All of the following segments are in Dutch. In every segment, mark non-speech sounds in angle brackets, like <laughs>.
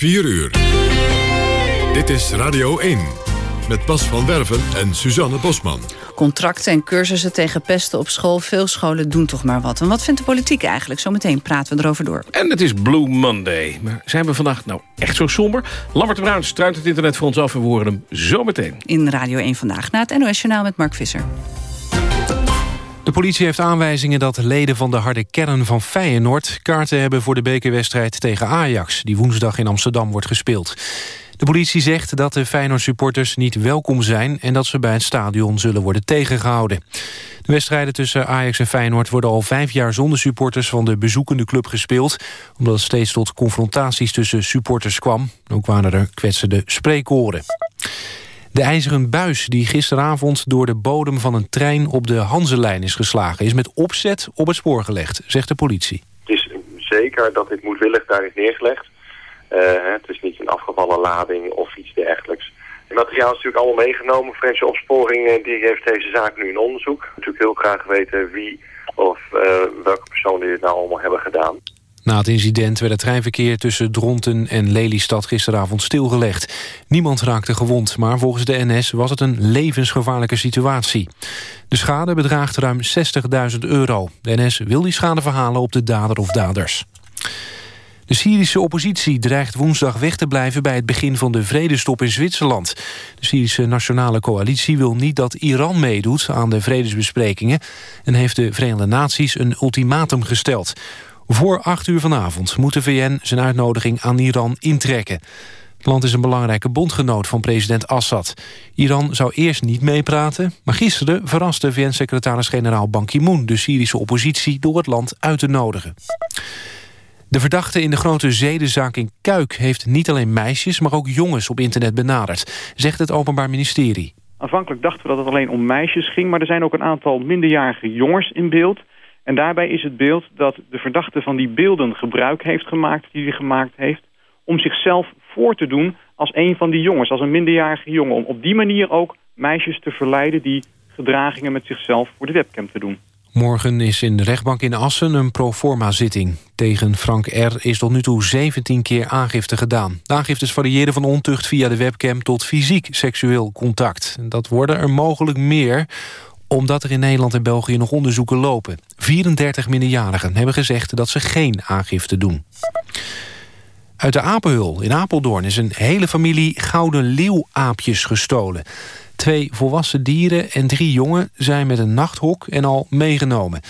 4 uur. Dit is Radio 1 met Bas van Werven en Suzanne Bosman. Contracten en cursussen tegen pesten op school. Veel scholen doen toch maar wat. En wat vindt de politiek eigenlijk? Zometeen praten we erover door. En het is Blue Monday. Maar zijn we vandaag nou echt zo somber? Lambert de Bruin struint het internet voor ons af en we horen hem zometeen. In Radio 1 Vandaag na het NOS Journaal met Mark Visser. De politie heeft aanwijzingen dat leden van de harde kern van Feyenoord... kaarten hebben voor de bekerwedstrijd tegen Ajax... die woensdag in Amsterdam wordt gespeeld. De politie zegt dat de Feyenoord-supporters niet welkom zijn... en dat ze bij het stadion zullen worden tegengehouden. De wedstrijden tussen Ajax en Feyenoord worden al vijf jaar zonder supporters... van de bezoekende club gespeeld... omdat het steeds tot confrontaties tussen supporters kwam. Ook waren er kwetsende spreekoren. De ijzeren buis die gisteravond door de bodem van een trein op de Hanselijn is geslagen... is met opzet op het spoor gelegd, zegt de politie. Het is zeker dat dit moedwillig daar is neergelegd. Uh, het is niet een afgevallen lading of iets dergelijks. Het materiaal is natuurlijk allemaal meegenomen. Franse opsporing uh, die heeft deze zaak nu in onderzoek. Natuurlijk heel graag weten wie of uh, welke personen dit nou allemaal hebben gedaan. Na het incident werd het treinverkeer tussen Dronten en Lelystad gisteravond stilgelegd. Niemand raakte gewond, maar volgens de NS was het een levensgevaarlijke situatie. De schade bedraagt ruim 60.000 euro. De NS wil die schade verhalen op de dader of daders. De Syrische oppositie dreigt woensdag weg te blijven... bij het begin van de vredestop in Zwitserland. De Syrische Nationale Coalitie wil niet dat Iran meedoet... aan de vredesbesprekingen... en heeft de Verenigde Naties een ultimatum gesteld. Voor acht uur vanavond moet de VN zijn uitnodiging aan Iran intrekken. Het land is een belangrijke bondgenoot van president Assad. Iran zou eerst niet meepraten, maar gisteren verraste VN-secretaris-generaal Ban Ki-moon... de Syrische oppositie door het land uit te nodigen. De verdachte in de grote zedenzaak in Kuik heeft niet alleen meisjes... maar ook jongens op internet benaderd, zegt het Openbaar Ministerie. Aanvankelijk dachten we dat het alleen om meisjes ging... maar er zijn ook een aantal minderjarige jongens in beeld... En daarbij is het beeld dat de verdachte van die beelden gebruik heeft gemaakt... die hij gemaakt heeft, om zichzelf voor te doen als een van die jongens... als een minderjarige jongen, om op die manier ook meisjes te verleiden... die gedragingen met zichzelf voor de webcam te doen. Morgen is in de rechtbank in Assen een proforma-zitting. Tegen Frank R. is tot nu toe 17 keer aangifte gedaan. De aangiftes variëren van ontucht via de webcam tot fysiek seksueel contact. Dat worden er mogelijk meer omdat er in Nederland en België nog onderzoeken lopen. 34 minderjarigen hebben gezegd dat ze geen aangifte doen. Uit de apenhul in Apeldoorn is een hele familie gouden leeuwaapjes gestolen. Twee volwassen dieren en drie jongen zijn met een nachthok en al meegenomen.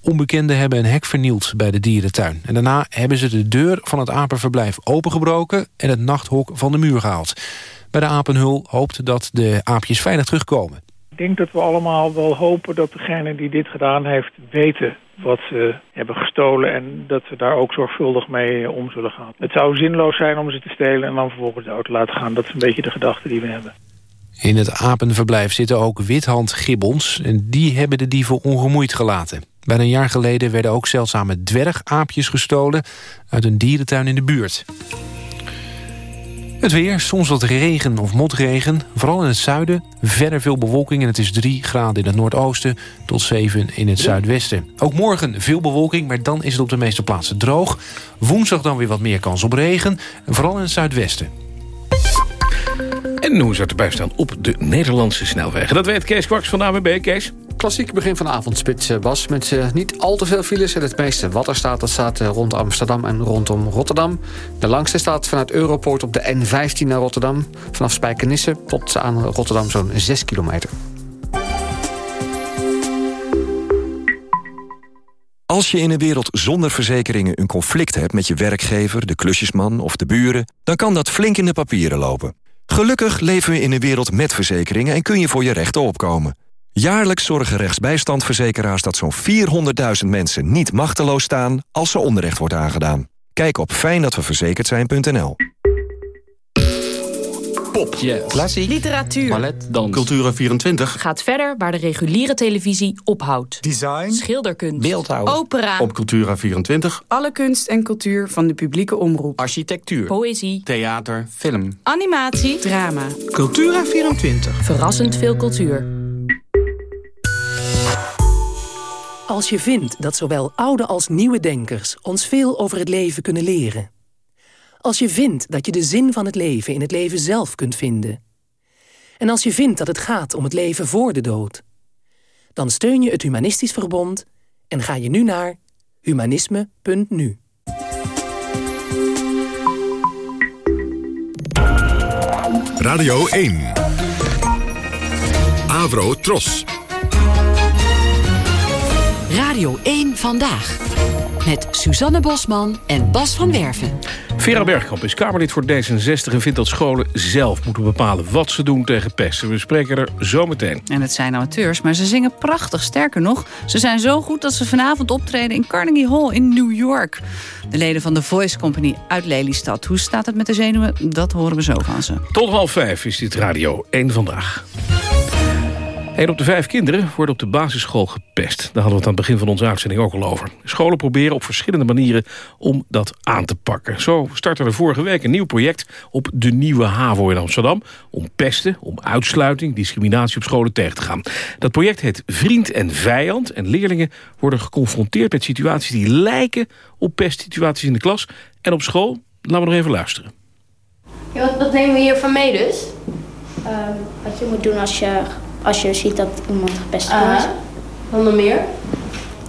Onbekenden hebben een hek vernield bij de dierentuin. En daarna hebben ze de deur van het apenverblijf opengebroken... en het nachthok van de muur gehaald. Bij de apenhul hoopt dat de aapjes veilig terugkomen. Denk dat we allemaal wel hopen dat degene die dit gedaan heeft weten wat ze hebben gestolen en dat ze daar ook zorgvuldig mee om zullen gaan. Het zou zinloos zijn om ze te stelen en dan vervolgens de auto laten gaan. Dat is een beetje de gedachte die we hebben. In het apenverblijf zitten ook withandgibbons en die hebben de dieven ongemoeid gelaten. Bijna een jaar geleden werden ook zeldzame dwergaapjes gestolen uit een dierentuin in de buurt. Het weer, soms wat regen of motregen. Vooral in het zuiden. Verder veel bewolking en het is 3 graden in het noordoosten... tot 7 in het zuidwesten. Ook morgen veel bewolking, maar dan is het op de meeste plaatsen droog. Woensdag dan weer wat meer kans op regen. Vooral in het zuidwesten. En hoe zou het erbij staan op de Nederlandse snelwegen? Dat weet Kees Kwaks van de AWB. Kees? Klassiek begin van de avondspits, Bas. Met uh, niet al te veel files. En het meeste wat er staat, dat staat uh, rond Amsterdam en rondom Rotterdam. De langste staat vanuit Europoort op de N15 naar Rotterdam. Vanaf Spijkenisse tot aan Rotterdam zo'n 6 kilometer. Als je in een wereld zonder verzekeringen een conflict hebt met je werkgever, de klusjesman of de buren... dan kan dat flink in de papieren lopen. Gelukkig leven we in een wereld met verzekeringen en kun je voor je rechten opkomen. Jaarlijks zorgen rechtsbijstandverzekeraars dat zo'n 400.000 mensen niet machteloos staan als ze onrecht wordt aangedaan. Kijk op fijndatweverzekerd Pop, yes. klassiek, literatuur, ballet, dans, Cultura24 gaat verder waar de reguliere televisie ophoudt. Design, schilderkunst, beeldhouw, opera. Op Cultura24 alle kunst en cultuur van de publieke omroep. Architectuur, poëzie, theater, film, animatie, drama. Cultura24 verrassend veel cultuur. Als je vindt dat zowel oude als nieuwe denkers ons veel over het leven kunnen leren Als je vindt dat je de zin van het leven in het leven zelf kunt vinden. En als je vindt dat het gaat om het leven voor de dood. Dan steun je het Humanistisch Verbond en ga je nu naar humanisme.nu. Radio 1. Avro Tros. Radio 1 Vandaag. Met Suzanne Bosman en Bas van Werven. Vera Bergkamp is Kamerlid voor D66 en vindt dat scholen zelf moeten bepalen wat ze doen tegen pesten. We spreken er zo meteen. En het zijn amateurs, maar ze zingen prachtig. Sterker nog, ze zijn zo goed dat ze vanavond optreden in Carnegie Hall in New York. De leden van de Voice Company uit Lelystad. Hoe staat het met de zenuwen? Dat horen we zo van ze. Tot half vijf is dit Radio 1 Vandaag. Een op de vijf kinderen wordt op de basisschool gepest. Daar hadden we het aan het begin van onze uitzending ook al over. Scholen proberen op verschillende manieren om dat aan te pakken. Zo startte er vorige week een nieuw project op de Nieuwe HAVO in Amsterdam... om pesten, om uitsluiting, discriminatie op scholen tegen te gaan. Dat project heet Vriend en Vijand... en leerlingen worden geconfronteerd met situaties die lijken op pestsituaties in de klas... en op school. Laten we nog even luisteren. Ja, wat, wat nemen we hiervan mee dus? Ehm, wat je moet doen als je, als je ziet dat iemand gepest wordt. Wat nog meer?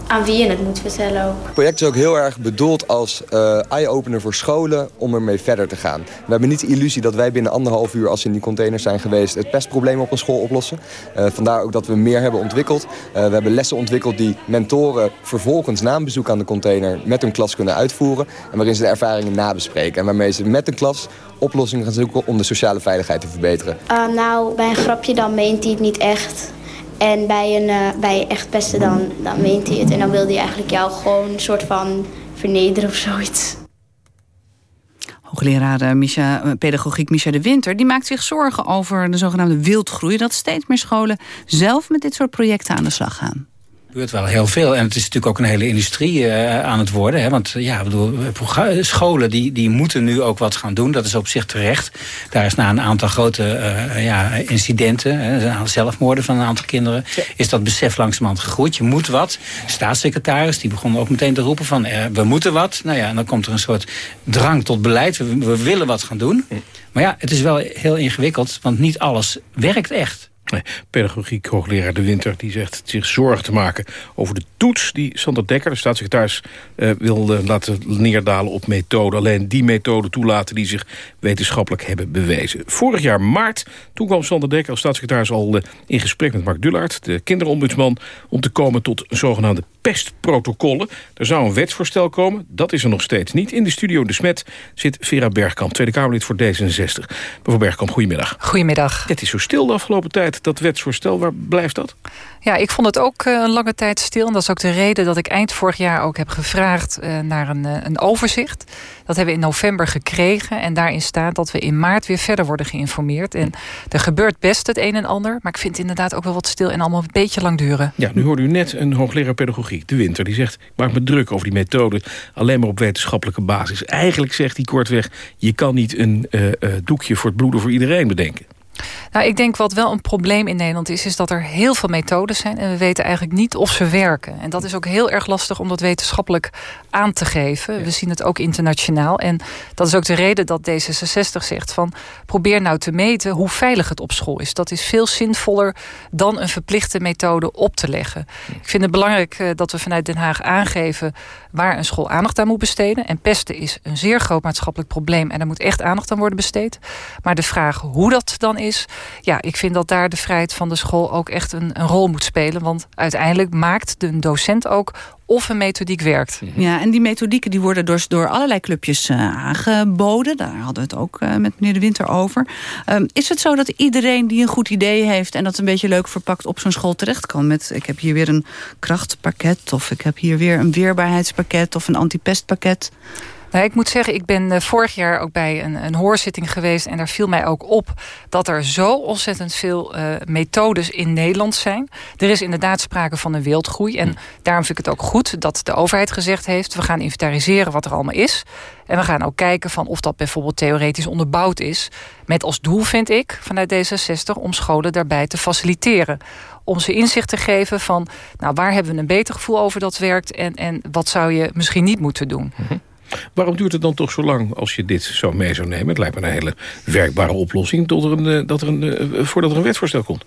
Aan wie je het moet vertellen ook. Het project is ook heel erg bedoeld als eh, eye-opener voor scholen om ermee verder te gaan. We hebben niet de illusie dat wij binnen anderhalf uur, als we in die containers zijn geweest, het pestprobleem op een school oplossen. Eh, vandaar ook dat we meer hebben ontwikkeld. Eh, we hebben lessen ontwikkeld die mentoren vervolgens na een bezoek aan de container met hun klas kunnen uitvoeren. En waarin ze de ervaringen nabespreken. En waarmee ze met de klas oplossingen gaan zoeken om de sociale veiligheid te verbeteren. Nou, bij een grapje dan meent hij het niet echt. En bij een eh, bij echt pesten dan, dan meent hij het. En dan wil hij eigenlijk jou gewoon een soort van vernederen of zoiets. Hoogleraar Misha, eh, pedagogiek Misha de Winter... die maakt zich zorgen over de zogenaamde wildgroei... dat steeds meer scholen zelf met dit soort projecten aan de slag gaan. Gebeurt wel heel veel. En het is natuurlijk ook een hele industrie uh, aan het worden. Hè? Want ja, bedoel, scholen die, die moeten nu ook wat gaan doen. Dat is op zich terecht. Daar is na een aantal grote uh, ja, incidenten, hè, zelfmoorden van een aantal kinderen... is dat besef langzamerhand gegroeid. Je moet wat. De staatssecretaris die begon ook meteen te roepen van... Uh, we moeten wat. Nou ja, en dan komt er een soort drang tot beleid. We, we willen wat gaan doen. Maar ja, het is wel heel ingewikkeld. Want niet alles werkt echt. Nee, pedagogiek hoogleraar De Winter die zegt zich zorgen te maken over de toets die Sander Dekker, de staatssecretaris, uh, wil uh, laten neerdalen op methoden. Alleen die methoden toelaten die zich wetenschappelijk hebben bewezen. Vorig jaar maart, toen kwam Sander Dekker als staatssecretaris al uh, in gesprek met Mark Dullaert, de kinderombudsman, om te komen tot zogenaamde pestprotocollen. Er zou een wetsvoorstel komen, dat is er nog steeds niet. In de studio De Smet zit Vera Bergkamp, Tweede Kamerlid voor D66. Mevrouw Bergkamp, goedemiddag. Goedemiddag. Het is zo stil de afgelopen tijd, dat wetsvoorstel. Waar blijft dat? Ja, ik vond het ook een lange tijd stil. En dat is ook de reden dat ik eind vorig jaar ook heb gevraagd naar een, een overzicht. Dat hebben we in november gekregen. En daarin staat dat we in maart weer verder worden geïnformeerd. En er gebeurt best het een en ander. Maar ik vind het inderdaad ook wel wat stil en allemaal een beetje lang duren. Ja, nu hoorde u net een hoogleraar pedagogiek, De Winter. Die zegt, ik maak me druk over die methode. Alleen maar op wetenschappelijke basis. Eigenlijk zegt hij kortweg, je kan niet een uh, uh, doekje voor het bloeden voor iedereen bedenken. Nou, ik denk wat wel een probleem in Nederland is... is dat er heel veel methodes zijn... en we weten eigenlijk niet of ze werken. En dat is ook heel erg lastig om dat wetenschappelijk aan te geven. Ja. We zien het ook internationaal. En dat is ook de reden dat D66 zegt van... probeer nou te meten hoe veilig het op school is. Dat is veel zinvoller dan een verplichte methode op te leggen. Ik vind het belangrijk dat we vanuit Den Haag aangeven... waar een school aandacht aan moet besteden. En pesten is een zeer groot maatschappelijk probleem... en daar moet echt aandacht aan worden besteed. Maar de vraag hoe dat dan is ja, ik vind dat daar de vrijheid van de school ook echt een, een rol moet spelen. Want uiteindelijk maakt de docent ook of een methodiek werkt. Ja, en die methodieken die worden dus door allerlei clubjes uh, aangeboden. Daar hadden we het ook uh, met meneer De Winter over. Um, is het zo dat iedereen die een goed idee heeft... en dat een beetje leuk verpakt op zo'n school terecht kan? Met ik heb hier weer een krachtpakket... of ik heb hier weer een weerbaarheidspakket... of een antipestpakket... Nou, ik moet zeggen, ik ben uh, vorig jaar ook bij een, een hoorzitting geweest... en daar viel mij ook op dat er zo ontzettend veel uh, methodes in Nederland zijn. Er is inderdaad sprake van een wildgroei. En daarom vind ik het ook goed dat de overheid gezegd heeft... we gaan inventariseren wat er allemaal is. En we gaan ook kijken van of dat bijvoorbeeld theoretisch onderbouwd is. Met als doel, vind ik, vanuit D66... om scholen daarbij te faciliteren om ze inzicht te geven van... nou, waar hebben we een beter gevoel over dat werkt... en, en wat zou je misschien niet moeten doen. Waarom duurt het dan toch zo lang als je dit zo mee zou nemen? Het lijkt me een hele werkbare oplossing tot er een, eh, dat er een, eh, voordat er een wetsvoorstel komt.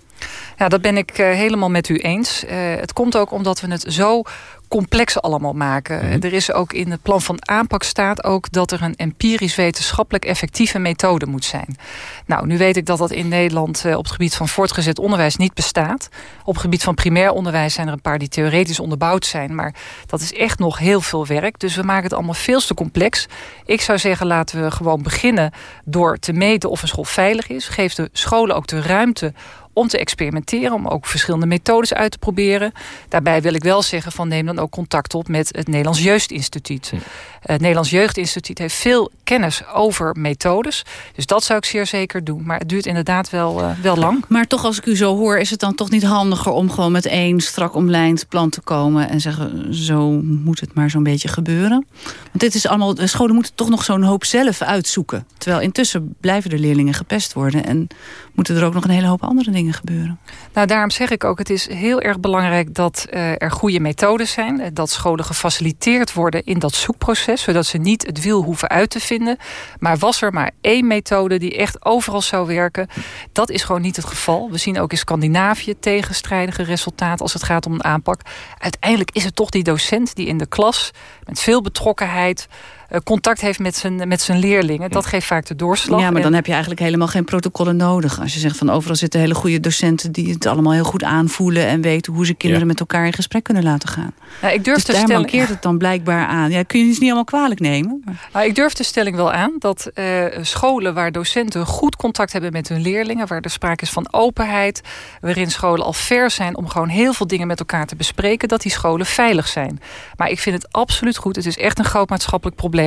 Ja, dat ben ik eh, helemaal met u eens. het komt ook omdat we het zo complex allemaal maken. Mhm. Er is ook in het plan van aanpak staat ook dat er een empirisch wetenschappelijk effectieve methode moet zijn. Nou, nu weet ik dat dat in Nederland op het gebied van voortgezet onderwijs niet bestaat. Op het gebied van primair onderwijs zijn er een paar die theoretisch onderbouwd zijn, maar dat is echt nog heel veel werk. Dus we maken het allemaal veel te complex. Ik zou zeggen, laten we gewoon beginnen door te meten of een school veilig is. Geef de scholen ook de ruimte om te experimenteren, om ook verschillende methodes uit te proberen. Daarbij wil ik wel zeggen van neem dan ook contact op met het Nederlands Jeugdinstituut. Het Nederlands Jeugdinstituut heeft veel kennis over methodes. Dus dat zou ik zeer zeker doen. Maar het duurt inderdaad wel, uh, wel lang. Maar toch als ik u zo hoor, is het dan toch niet handiger om gewoon met één strak omlijnd plan te komen en zeggen zo moet het maar zo'n beetje gebeuren? Want dit is allemaal, de scholen moeten toch nog zo'n hoop zelf uitzoeken. Terwijl intussen blijven de leerlingen gepest worden en moeten er ook nog een hele hoop andere dingen gebeuren. Nou, daarom zeg ik ook, het is heel erg belangrijk dat uh, er goede methodes zijn. Dat scholen gefaciliteerd worden in dat zoekproces. Zodat ze niet het wiel hoeven uit te vinden. Maar was er maar één methode die echt overal zou werken. Dat is gewoon niet het geval. We zien ook in Scandinavië tegenstrijdige resultaten als het gaat om een aanpak. Uiteindelijk is het toch die docent die in de klas met veel betrokkenheid eh, contact heeft met zijn, met zijn leerlingen. Dat geeft vaak de doorslag. Ja, maar dan heb je eigenlijk helemaal geen protocollen nodig. Als je zegt van overal zitten hele goede docenten... die het allemaal heel goed aanvoelen... en weten hoe ze kinderen met elkaar in gesprek kunnen laten gaan. Nou, ik durf dus daar stelling... mankeert het dan blijkbaar aan. Ja, kun je het niet allemaal kwalijk nemen. Nou, ik durf de stelling wel aan dat uh, scholen waar docenten goed contact hebben met hun leerlingen... waar er sprake is van openheid... waarin scholen al ver zijn om gewoon heel veel dingen met elkaar te bespreken... dat die scholen veilig zijn. Maar ik vind het absoluut goed. Het is echt een groot maatschappelijk probleem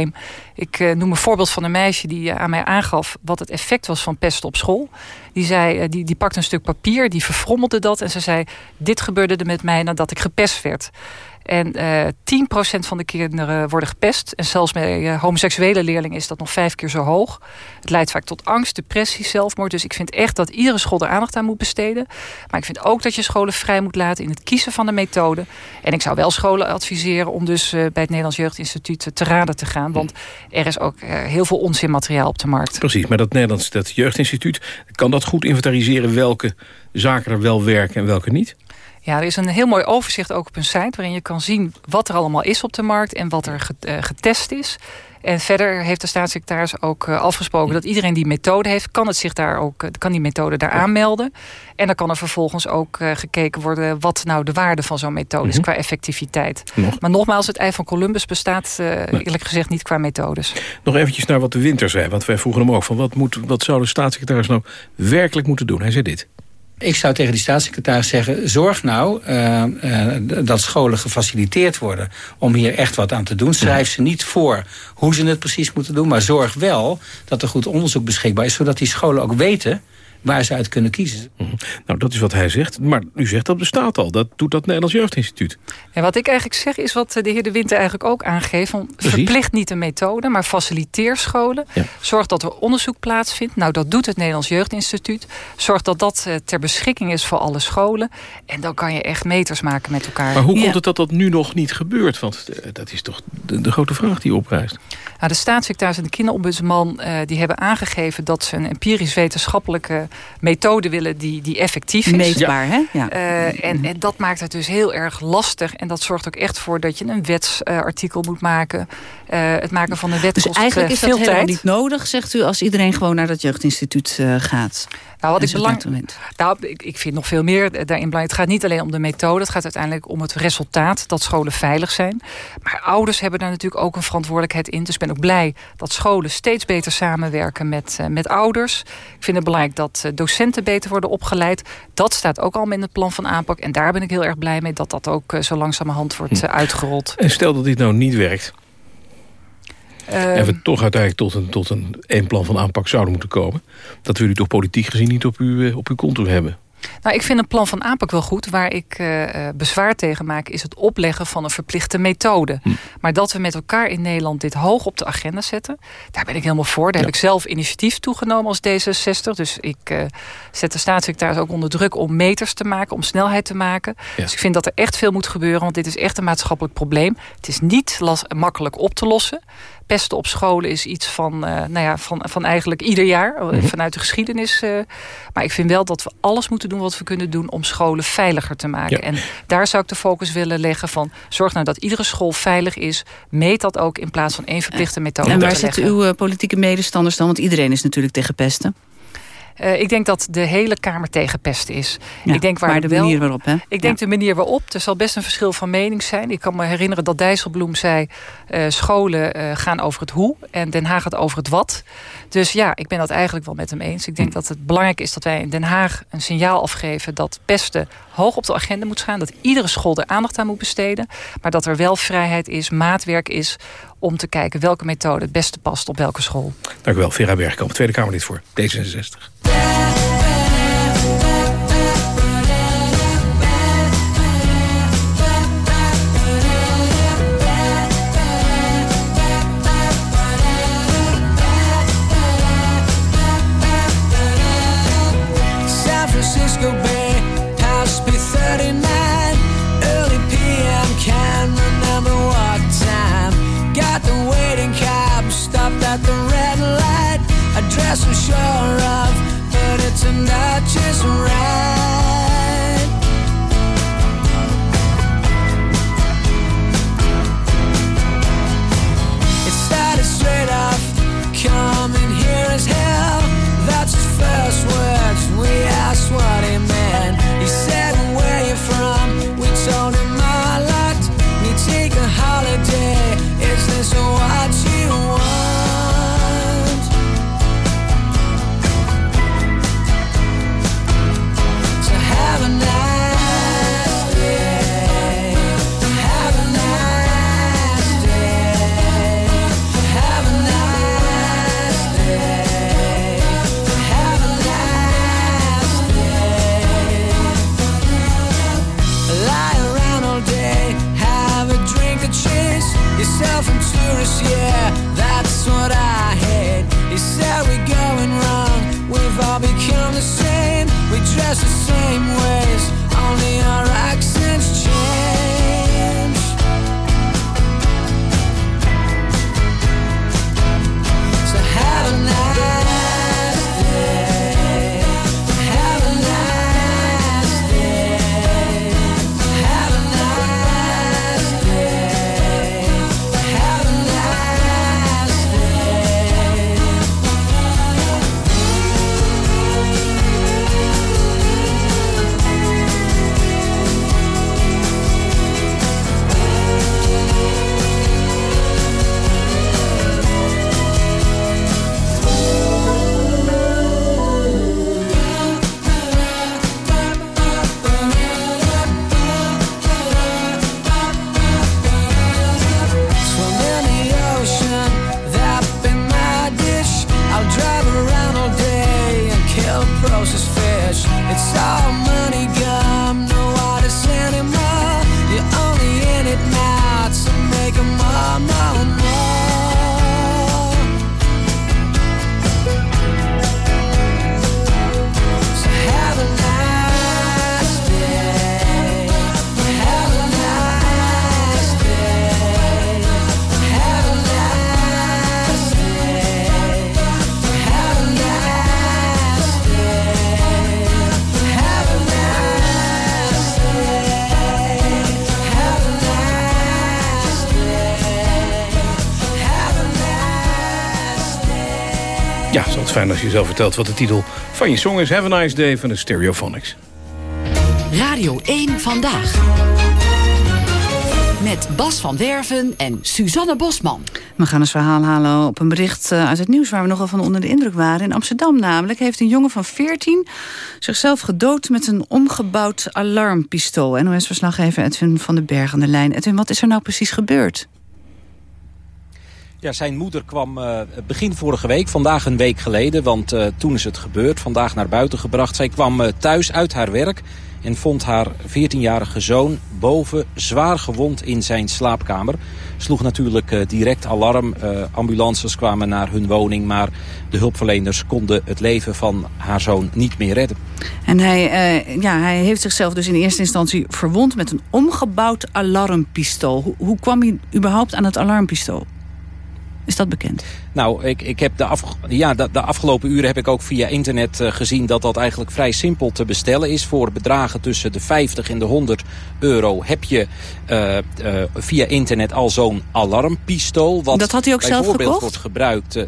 ik uh, noem een voorbeeld van een meisje die uh, aan mij aangaf... wat het effect was van pesten op school. Die, zei, uh, die, die pakte een stuk papier, die verfrommelde dat... en ze zei, dit gebeurde er met mij nadat ik gepest werd. En uh, 10% van de kinderen worden gepest. En zelfs bij uh, homoseksuele leerlingen is dat nog vijf keer zo hoog. Het leidt vaak tot angst, depressie, zelfmoord. Dus ik vind echt dat iedere school er aandacht aan moet besteden. Maar ik vind ook dat je scholen vrij moet laten in het kiezen van de methode. En ik zou wel scholen adviseren om dus uh, bij het Nederlands Jeugdinstituut te raden te gaan. Want er is ook heel veel onzinmateriaal op de markt. Precies, maar dat Nederlands dat Jeugdinstituut... kan dat goed inventariseren welke zaken er wel werken en welke niet? Ja, er is een heel mooi overzicht ook op een site... waarin je kan zien wat er allemaal is op de markt... en wat er getest is. En verder heeft de staatssecretaris ook afgesproken... dat iedereen die methode heeft, kan, het zich daar ook, kan die methode daar aanmelden. En dan kan er vervolgens ook gekeken worden... wat nou de waarde van zo'n methode is -hmm. qua effectiviteit. Nog. Maar nogmaals, het ei van Columbus bestaat eerlijk gezegd niet qua methodes. Nog eventjes naar wat de winter zei. Want wij vroegen hem ook van wat, moet, wat zou de staatssecretaris nou werkelijk moeten doen? Hij zei dit. Ik zou tegen die staatssecretaris zeggen... zorg nou uh, uh, dat scholen gefaciliteerd worden om hier echt wat aan te doen. Schrijf ze niet voor hoe ze het precies moeten doen... maar zorg wel dat er goed onderzoek beschikbaar is... zodat die scholen ook weten waar ze uit kunnen kiezen. Nou, dat is wat hij zegt. Maar u zegt dat bestaat al. Dat doet dat Nederlands Jeugdinstituut. En wat ik eigenlijk zeg is wat de heer De Winter eigenlijk ook aangeeft. Van, verplicht niet een methode, maar faciliteer scholen. Ja. Zorg dat er onderzoek plaatsvindt. Nou, dat doet het Nederlands Jeugdinstituut. Zorg dat dat ter beschikking is voor alle scholen. En dan kan je echt meters maken met elkaar. Maar hoe komt ja. het dat dat nu nog niet gebeurt? Want dat is toch de, de grote vraag die oprijst. Nou, de staatssecretaris en de kinderombudsman uh, die hebben aangegeven... dat ze een empirisch wetenschappelijke methode willen die, die effectief is. Meetbaar, hè? Ja. Uh, en, en dat maakt het dus heel erg lastig. En dat zorgt ook echt voor dat je een wetsartikel moet maken. Uh, het maken van een wet dus kost eigenlijk is veel dat helemaal tijd. niet nodig, zegt u... als iedereen gewoon naar dat jeugdinstituut gaat. Nou, wat ik, belang... nou, ik, ik vind nog veel meer daarin belangrijk. Het gaat niet alleen om de methode. Het gaat uiteindelijk om het resultaat. Dat scholen veilig zijn. Maar ouders hebben daar natuurlijk ook een verantwoordelijkheid in. Dus ik ben ook blij dat scholen steeds beter samenwerken met, uh, met ouders. Ik vind het belangrijk dat uh, docenten beter worden opgeleid. Dat staat ook al in het plan van aanpak. En daar ben ik heel erg blij mee dat dat ook uh, zo langzamerhand wordt Hm. uitgerold. En stel dat dit nou niet werkt. Uh, en we toch uiteindelijk tot een, tot een één plan van aanpak zouden moeten komen. Dat we u toch politiek gezien niet op, uw, op uw konto hebben. Nou, ik vind een plan van aanpak wel goed. Waar ik uh, bezwaar tegen maak is het opleggen van een verplichte methode. Hm. Maar dat we met elkaar in Nederland dit hoog op de agenda zetten... daar ben ik helemaal voor. Daar ja. heb ik zelf initiatief toegenomen als D66. Dus ik uh, zet de staatssecretaris ook onder druk om meters te maken... om snelheid te maken. Ja. Dus ik vind dat er echt veel moet gebeuren. Want dit is echt een maatschappelijk probleem. Het is niet makkelijk op te lossen. Pesten op scholen is iets van, nou ja, van, van eigenlijk ieder jaar. Mhm. Vanuit de geschiedenis. maar ik vind wel dat we alles moeten doen wat we kunnen doen... om scholen veiliger te maken. En daar zou ik de focus willen leggen van... zorg nou dat iedere school veilig is. Meet dat ook in plaats van één verplichte methode En waar zitten uw politieke medestanders dan? Want iedereen is natuurlijk tegen pesten. Uh, ik denk dat de hele Kamer tegen pest is. ik denk waar maar de manier waarop, hè? Ik denk de manier waarop. Er zal best een verschil van mening zijn. Ik kan me herinneren dat Dijsselbloem zei... Uh, scholen uh, gaan over het hoe en Den Haag gaat over het wat. Dus ja, ik ben dat eigenlijk wel met hem eens. Ik denk hm. dat het belangrijk is dat wij in Den Haag een signaal afgeven... dat pesten hoog op de agenda moet staan. Dat iedere school er aandacht aan moet besteden. Maar dat er wel vrijheid is, maatwerk is... om te kijken welke methode het beste past op welke school. Dank u wel, Vera Bergkamp, Tweede Kamerlid voor D66. It just right. It started straight off, coming here as hell. That's first words. We asked what het is altijd fijn als je zelf vertelt wat de titel van je song is. Have a nice day van de Stereophonics. Radio 1 Vandaag. Met Bas van Werven en Suzanne Bosman. We gaan eens verhaal halen op een bericht eh, uit het nieuws... waar we nogal van onder de indruk waren. In Amsterdam namelijk heeft een jongen van 14 zichzelf gedood... met een omgebouwd alarmpistool. NOS-verslaggever Edwin van den Berg aan de lijn. Edwin, wat is er nou precies gebeurd? Ja, zijn moeder kwam uh, begin vorige week, vandaag een week geleden, want uh, toen is het gebeurd, vandaag naar buiten gebracht. Zij kwam uh, thuis uit haar werk en vond haar 14-jarige zoon boven zwaar gewond in zijn slaapkamer. Sloeg natuurlijk direct alarm, ambulances kwamen naar hun woning, maar de hulpverleners konden het leven van haar zoon niet meer redden. En hij, ja, hij heeft zichzelf dus in eerste instantie verwond met een omgebouwd alarmpistool. Hoe kwam hij überhaupt aan het alarmpistool? Is dat bekend? Nou, ik, ik heb de, af, ja, de, de, afgelopen uren heb ik ook via internet uh, gezien dat dat eigenlijk vrij simpel te bestellen is. Voor bedragen tussen de 50 en de 100 euro heb je uh, uh, via internet al zo'n alarmpistool. Wat dat had hij ook zelf gekocht? wordt gebruikt.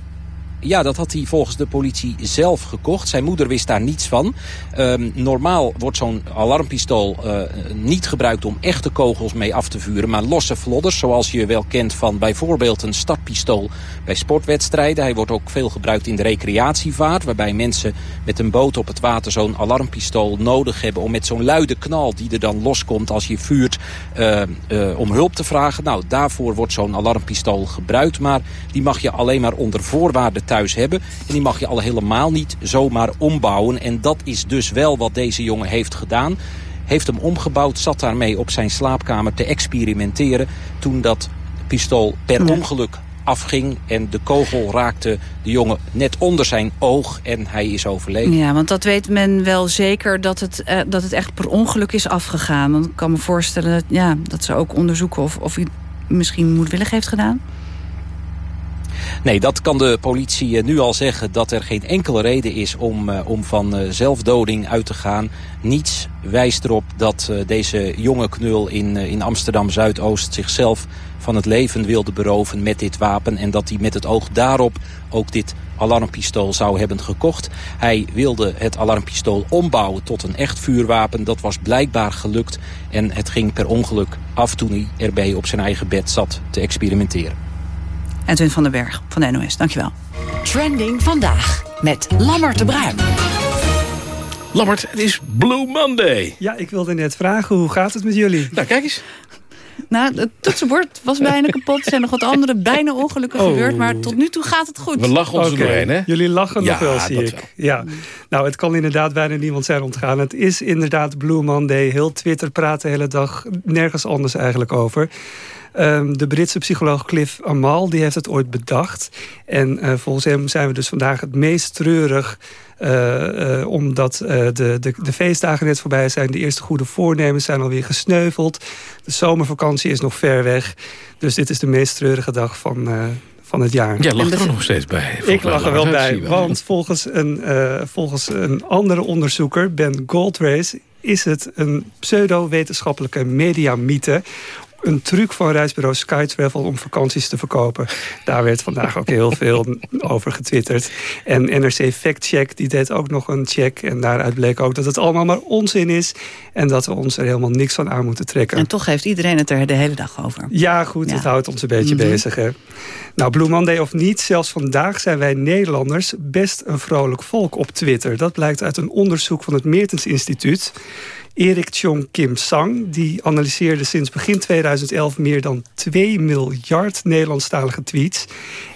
Ja, dat had hij volgens de politie zelf gekocht. Zijn moeder wist daar niets van. Um, normaal wordt zo'n alarmpistool uh, niet gebruikt om echte kogels mee af te vuren... maar losse vlodders, zoals je wel kent van bijvoorbeeld een startpistool bij sportwedstrijden. Hij wordt ook veel gebruikt in de recreatievaart... waarbij mensen met een boot op het water zo'n alarmpistool nodig hebben... om met zo'n luide knal die er dan loskomt als je vuurt uh, uh, om hulp te vragen. Nou, daarvoor wordt zo'n alarmpistool gebruikt... maar die mag je alleen maar onder voorwaarden thuis hebben. En die mag je al helemaal niet zomaar ombouwen. En dat is dus wel wat deze jongen heeft gedaan. Heeft hem omgebouwd, zat daarmee op zijn slaapkamer te experimenteren. Toen dat pistool per ja. ongeluk afging en de kogel raakte de jongen net onder zijn oog en hij is overleden. Ja, want dat weet men wel zeker dat het, uh, dat het echt per ongeluk is afgegaan. Want ik kan me voorstellen dat, ja, dat ze ook onderzoeken of, of hij misschien moedwillig heeft gedaan. Nee, dat kan de politie nu al zeggen dat er geen enkele reden is om, uh, om van uh, zelfdoding uit te gaan. Niets wijst erop dat deze jonge knul in, in Amsterdam-Zuidoost zichzelf van het leven wilde beroven met dit wapen. En dat hij met het oog daarop ook dit alarmpistool zou hebben gekocht. Hij wilde het alarmpistool ombouwen tot een echt vuurwapen. Dat was blijkbaar gelukt en het ging per ongeluk af toen hij erbij op zijn eigen bed zat te experimenteren. Edwin van den Berg van de NOS, dankjewel. Trending vandaag met Lammert de Bruin. Lammert, het is Blue Monday. Ja, ik wilde net vragen, hoe gaat het met jullie? Nou, kijk eens. Nou, het toetsenbord was bijna kapot. Er zijn nog wat andere bijna ongelukken oh. gebeurd. Maar tot nu toe gaat het goed. We lachen ons okay. doorheen, hè? Jullie lachen ja, nog wel, zie ik. Wel. Ja. Nou, het kan inderdaad bijna niemand zijn ontgaan. Het is inderdaad Blue Monday. Heel Twitter praat de hele dag nergens anders eigenlijk over. Um, de Britse psycholoog Cliff Amal die heeft het ooit bedacht. En uh, volgens hem zijn we dus vandaag het meest treurig... Uh, uh, omdat de, de, de feestdagen net voorbij zijn. De eerste goede voornemens zijn alweer gesneuveld. De zomervakantie is nog ver weg. Dus dit is de meest treurige dag van, van het jaar. Jij lacht er nog steeds bij. Ik lach er wel bij, want volgens een, uh, volgens een andere onderzoeker, Ben Goldrace... is het een pseudo-wetenschappelijke mediamythe een truc van reisbureau Skytravel om vakanties te verkopen. Daar werd vandaag ook heel <laughs> veel over getwitterd. En NRC Fact Check die deed ook nog een check. En daaruit bleek ook dat het allemaal maar onzin is. En dat we ons er helemaal niks van aan moeten trekken. En toch heeft iedereen het er de hele dag over. Ja, goed. Ja. Het houdt ons een beetje mm -hmm. bezig. Hè. Nou, Blue Monday of niet, zelfs vandaag zijn wij Nederlanders best een vrolijk volk op Twitter. Dat blijkt uit een onderzoek van het Meertens Instituut. Erik Chong Kim Sang die analyseerde sinds begin 2011 meer dan 2 miljard Nederlandstalige tweets.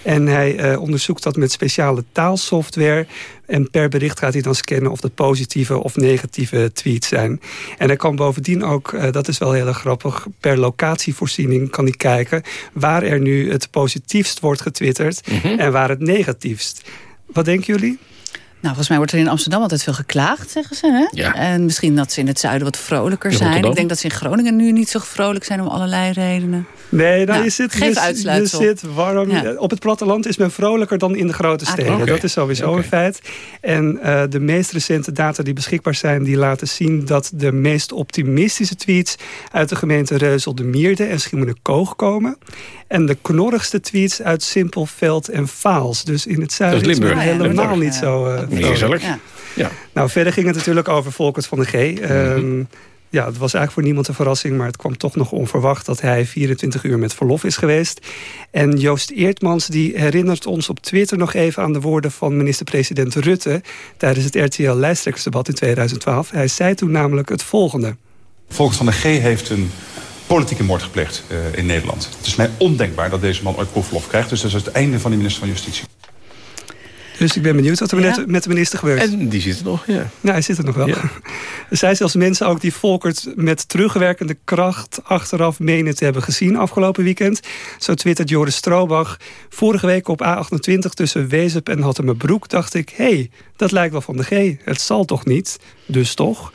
En hij uh, onderzoekt dat met speciale taalsoftware. En per bericht gaat hij dan scannen of dat positieve of negatieve tweets zijn. En hij kan bovendien ook, uh, dat is wel heel erg grappig... per locatievoorziening kan hij kijken... waar er nu het positiefst wordt getwitterd mm -hmm. en waar het negatiefst. Wat denken jullie? Nou, volgens mij wordt er in Amsterdam altijd veel geklaagd, zeggen ze. Hè? Ja. En misschien dat ze in het zuiden wat vrolijker zijn. Ik denk dat ze in Groningen nu niet zo vrolijk zijn om allerlei redenen. Nee, nou, nou je zit, geef je, zit warm. Ja. Op het platteland is men vrolijker dan in de grote steden. Okay. Dat is sowieso okay. een feit. En uh, de meest recente data die beschikbaar zijn... die laten zien dat de meest optimistische tweets... uit de gemeente Reuzel de Mierde en Schiermonnikoog komen. En de knorrigste tweets uit Simpelveld en Vaals. Dus in het zuiden is, is men helemaal niet zo... Uh, Gezellig. Ja. Ja. Nou, verder ging het natuurlijk over Volkert van de G. Mm -hmm. um, ja, het was eigenlijk voor niemand een verrassing... maar het kwam toch nog onverwacht dat hij 24 uur met verlof is geweest. En Joost Eertmans die herinnert ons op Twitter nog even... aan de woorden van minister-president Rutte... tijdens het RTL-lijsttrekkersdebat in 2012. Hij zei toen namelijk het volgende. Volkert van de G heeft een politieke moord gepleegd uh, in Nederland. Het is mij ondenkbaar dat deze man ooit proefverlof krijgt. Dus dat is het einde van de minister van Justitie. Dus ik ben benieuwd wat er ja. met, met de minister gebeurt. En die zit er nog, ja. Ja, hij zit er nog wel. Ja. <laughs> Er zijn zelfs mensen ook die Volkert met terugwerkende kracht... achteraf menen te hebben gezien afgelopen weekend. Zo twittert Joris Stroobach. Vorige week op A28 tussen Wezep en Hattemerbroek dacht ik... hé, hey, dat lijkt wel van de G. Het zal toch niet? Dus toch?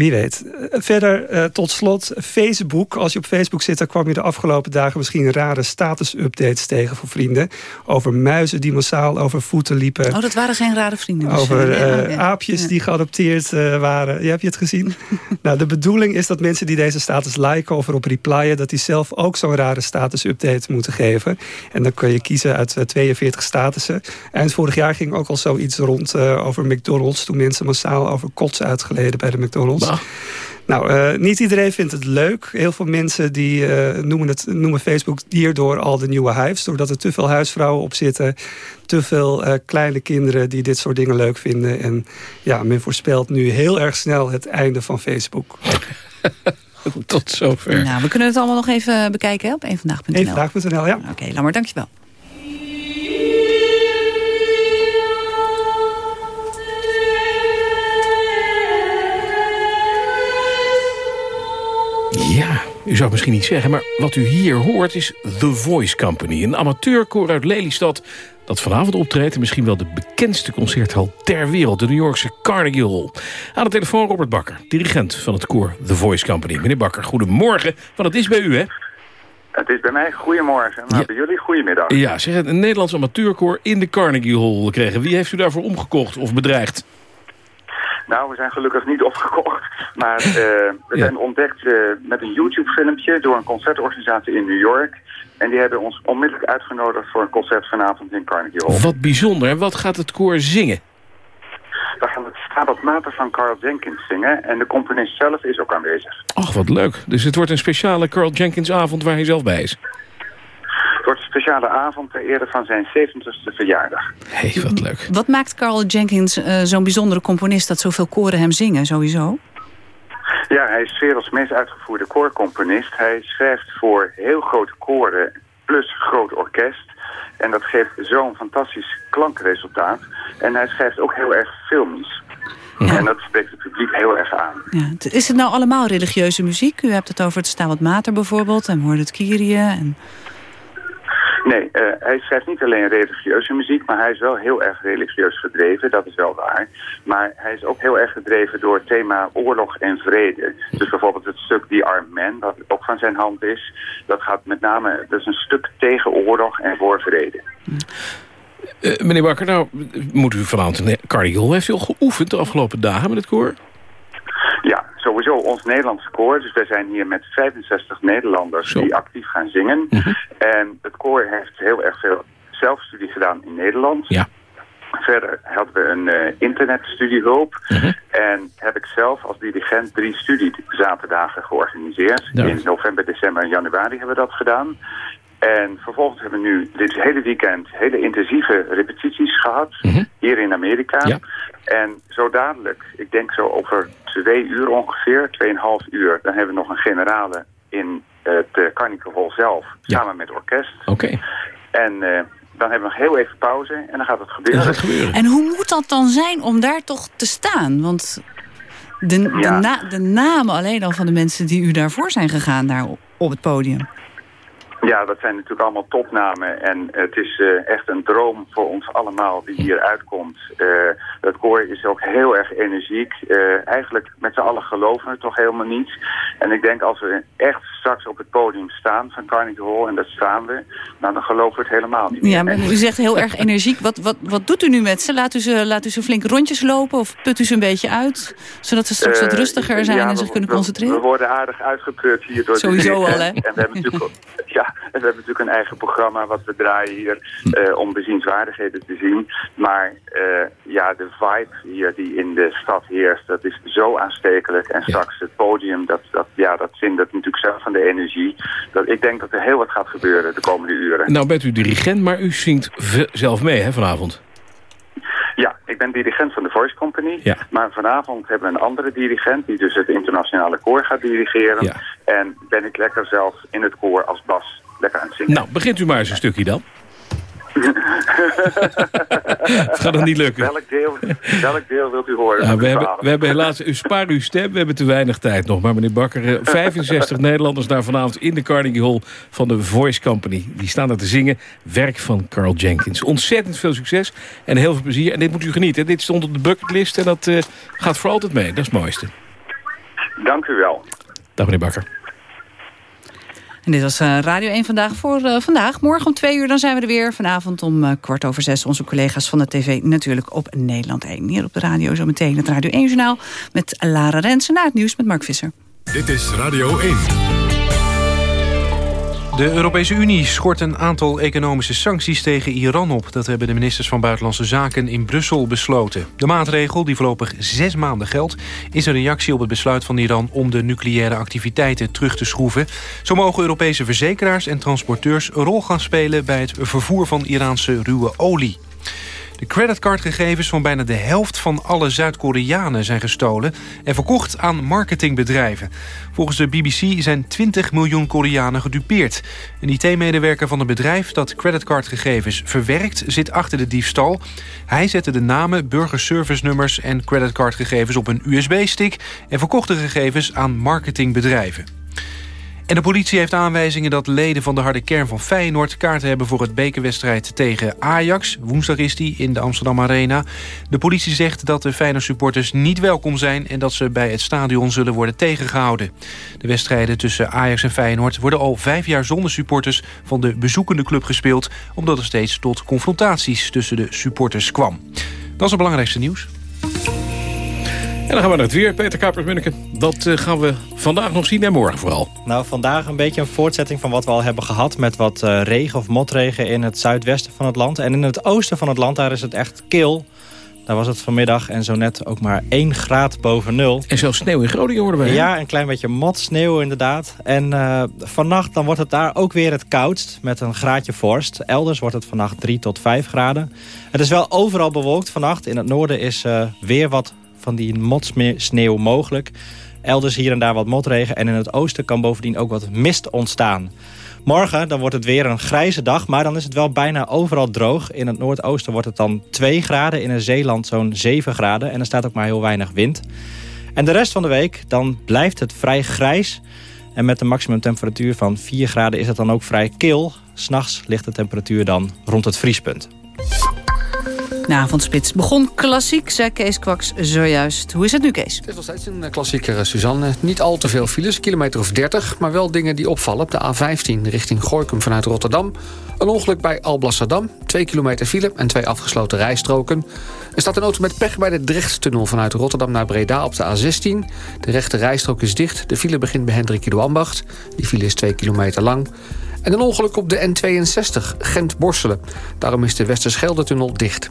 Wie weet. Verder, eh, tot slot, Facebook. Als je op Facebook zit, dan kwam je de afgelopen dagen... misschien rare status-updates tegen voor vrienden. Over muizen die massaal over voeten liepen. Oh, dat waren geen rare vrienden. dus, Over eh, eh, aapjes Ja. die geadopteerd waren. Ja, heb je het gezien? <laughs> nou, de bedoeling is dat mensen die deze status liken of erop replyen... dat die zelf ook zo'n rare status-update moeten geven. En dan kun je kiezen uit eh, 42 statussen. Eind vorig jaar ging ook al zoiets rond over McDonald's... toen mensen massaal over kots uitgeleden bij de McDonald's. Nou, eh, niet iedereen vindt het leuk. Heel veel mensen die, eh, noemen, het, noemen Facebook hierdoor al de nieuwe hives. Doordat er te veel huisvrouwen op zitten. Te veel eh, kleine kinderen die dit soort dingen leuk vinden. En ja, men voorspelt nu heel erg snel het einde van Facebook. <laughs> Tot zover. Nou, we kunnen het allemaal nog even bekijken hè, op eenvandaag.nl. Eenvandaag.nl, ja. Oké, laat maar, dankjewel. U zou het misschien niet zeggen, maar wat u hier hoort is The Voice Company. Een amateurkoor uit Lelystad dat vanavond optreedt... in misschien wel de bekendste concerthal ter wereld... de New Yorkse Carnegie Hall. Aan de telefoon Robert Bakker, dirigent van het koor The Voice Company. Meneer Bakker, goedemorgen, want het is bij u, hè? Het is bij mij goedemorgen, maar bij jullie goedemiddag. Ja, zeg een Nederlands amateurkoor in de Carnegie Hall gekregen. Wie heeft u daarvoor omgekocht of bedreigd? Nou, we zijn gelukkig niet <laughs> opgekocht, maar eh, we zijn ontdekt eh, met een YouTube-filmpje door een concertorganisatie in New York. En die hebben ons onmiddellijk uitgenodigd voor een concert vanavond in Carnegie Hall. Wat bijzonder. Wat gaat het koor zingen? We gaan het Stabat Mater van Carl Jenkins zingen en de componist zelf is ook aanwezig. Ach, wat leuk. Dus het wordt een speciale Carl Jenkins avond waar hij zelf bij is. Een speciale avond ter ere van zijn 70ste verjaardag. Hé, hey, wat leuk. Wat maakt Carl Jenkins eh, zo'n bijzondere componist... dat zoveel koren hem zingen, sowieso? Ja, hij is werelds meest uitgevoerde koorcomponist. Hij schrijft voor heel grote koren plus groot orkest. En dat geeft zo'n fantastisch klankresultaat. En hij schrijft ook heel erg filmisch. En dat spreekt het publiek heel erg aan. Ja. Is het nou allemaal religieuze muziek? U hebt het over het Stabat Mater bijvoorbeeld... en hoorden het Kyrie en... Nee, eh, hij schrijft niet alleen religieuze muziek, maar hij is wel heel erg religieus gedreven, dat is wel waar. Maar hij is ook heel erg gedreven door het thema oorlog en vrede. Dus bijvoorbeeld het stuk The Armed Man, dat ook van zijn hand is, dat gaat met name, dat is een stuk tegen oorlog en voor vrede. Eh, meneer Bakker, nou moet u vanavond Hall. Heeft u al geoefend de afgelopen dagen met het koor? Ja, sowieso ons Nederlandse koor. Dus wij zijn hier met 65 Nederlanders die actief gaan zingen. En het koor heeft heel erg veel zelfstudie gedaan in Nederland. Ja. Verder hadden we een eh, internetstudiehulp. En heb ik zelf als dirigent drie studiezaterdagen georganiseerd. Ja. In november, december en januari hebben we dat gedaan. En vervolgens hebben we nu dit hele weekend hele intensieve repetities gehad. Hier in Amerika. En zo dadelijk, ik denk zo over twee uur ongeveer, tweeënhalf uur... dan hebben we nog een generale in het uh, Carnegie Hall zelf, samen met orkest. Oké. En eh, dan hebben we nog heel even pauze en dan gaat het gebeuren. En hoe moet dat dan zijn om daar toch te staan? Want de, de, Ja. na- de namen alleen al van de mensen die u daarvoor zijn gegaan daar op, op het podium. Ja, dat zijn natuurlijk allemaal topnamen. En het is eh, echt een droom voor ons allemaal die hier uitkomt. Eh dat koor is ook heel erg energiek. Eh, eigenlijk met z'n allen geloven we het toch helemaal niet. En ik denk als we echt straks op het podium staan van Carnegie Hall... en dat staan we, nou, dan geloven we het helemaal niet meer. Ja, maar u zegt heel erg energiek. Wat, wat, wat doet u nu met ze? Laat u ze, laat u ze flink rondjes lopen of put u ze een beetje uit? Zodat ze straks wat rustiger zijn ja, en we- zich kunnen we- concentreren? We worden aardig uitgekleurd hier door Sowieso de <laughs> al, hè? En we hebben natuurlijk, <laughs> ook- ja, we hebben natuurlijk een eigen programma wat we draaien hier eh, om bezienswaardigheden te zien. Maar eh, ja, de vibe hier die in de stad heerst, dat is zo aanstekelijk. En straks het podium, dat, dat, ja, dat zindert natuurlijk zelf van de energie. Dat, ik denk dat er heel wat gaat gebeuren de komende uren. Nou bent u dirigent, maar u zingt zelf mee hè, vanavond. Ja, ik ben dirigent van de Voice Company. Ja. Maar vanavond hebben we een andere dirigent die dus het internationale koor gaat dirigeren. En ben ik lekker zelf in het koor als bas lekker aan het zingen. Nou, begint u maar eens een stukje dan. Het gaat nog niet lukken. Welk deel, welk deel wilt u horen? Van we, hebben, we hebben helaas, u spaar uw stem, we hebben te weinig tijd nog. Maar meneer Bakker, eh, <laughs> 65 Nederlanders daar vanavond in de Carnegie Hall van de Voice Company. Die staan daar te zingen. Werk van Carl Jenkins. Ontzettend veel succes en heel veel plezier. En dit moet u genieten. Dit stond op de bucketlist en dat eh, gaat voor altijd mee. Dat is het mooiste. Dank u wel. Dag meneer Bakker. En dit was eh, Radio 1 Vandaag voor eh, vandaag. Morgen om twee uur dan zijn we er weer. Vanavond om eh, kwart over zes onze collega's van de tv natuurlijk op Nederland 1. Hier op de radio zometeen het Radio 1 Journaal met Lara Rensen. Na het nieuws met Mark Visser. Dit is Radio 1. De Europese Unie schort een aantal economische sancties tegen Iran op. Dat hebben de ministers van Buitenlandse Zaken in Brussel besloten. De maatregel, die voorlopig zes maanden geldt... is een reactie op het besluit van Iran om de nucleaire activiteiten terug te schroeven. Zo mogen Europese verzekeraars en transporteurs een rol gaan spelen... bij het vervoer van Iraanse ruwe olie. De creditcardgegevens van bijna de helft van alle Zuid-Koreanen zijn gestolen... en verkocht aan marketingbedrijven. Volgens de BBC zijn 20 miljoen Koreanen gedupeerd. Een IT-medewerker van een bedrijf dat creditcardgegevens verwerkt... zit achter de diefstal. Hij zette de namen, burgerservice-nummers en creditcardgegevens op een USB-stick... en verkocht de gegevens aan marketingbedrijven. En de politie heeft aanwijzingen dat leden van de harde kern van Feyenoord... kaarten hebben voor het bekerwedstrijd tegen Ajax. Woensdag is die in de Amsterdam Arena. De politie zegt dat de Feyenoord supporters niet welkom zijn... en dat ze bij het stadion zullen worden tegengehouden. De wedstrijden tussen Ajax en Feyenoord worden al vijf jaar zonder supporters... van de bezoekende club gespeeld... omdat er steeds tot confrontaties tussen de supporters kwam. Dat is het belangrijkste nieuws. En dan gaan we naar het weer, Peter Kapers-Munneke. Dat uh, gaan we vandaag nog zien en morgen vooral. Nou, vandaag een beetje een voortzetting van wat we al hebben gehad... met wat uh, regen of motregen in het zuidwesten van het land. En in het oosten van het land, daar is het echt kil. Daar was het vanmiddag en zo net ook maar 1 graad boven nul. En zelfs sneeuw in Groningen worden wij. Ja, een klein beetje mot sneeuw inderdaad. En uh, vannacht dan wordt het daar ook weer het koudst met een graadje vorst. Elders wordt het vannacht 3 tot 5 graden. Het is wel overal bewolkt vannacht. In het noorden is weer wat van die motsneeuw mogelijk. Elders hier en daar wat motregen. En in het oosten kan bovendien ook wat mist ontstaan. Morgen dan wordt het weer een grijze dag, maar dan is het wel bijna overal droog. In het noordoosten wordt het dan 2 graden, in Zeeland zo'n 7 graden. En er staat ook maar heel weinig wind. En de rest van de week dan blijft het vrij grijs. En met een maximumtemperatuur van 4 graden is het dan ook vrij kil. S'nachts ligt de temperatuur dan rond het vriespunt. De avondspits begon klassiek, zei Kees Kwaks zojuist. Hoe is het nu, Kees? Het is nog steeds een klassieker, Suzanne. Niet al te veel files, kilometer of 30, maar wel dingen die opvallen. Op de A15 richting Gorkum vanuit Rotterdam. Een ongeluk bij Alblasserdam. 2 kilometer file en twee afgesloten rijstroken. Er staat een auto met pech bij de Drechttunnel vanuit Rotterdam naar Breda op de A16. De rechte rijstrook is dicht. De file begint bij Hendrik Ambacht. Die file is 2 kilometer lang. En een ongeluk op de N62, Gent-Borselen. Daarom is de Westerschelde-tunnel dicht.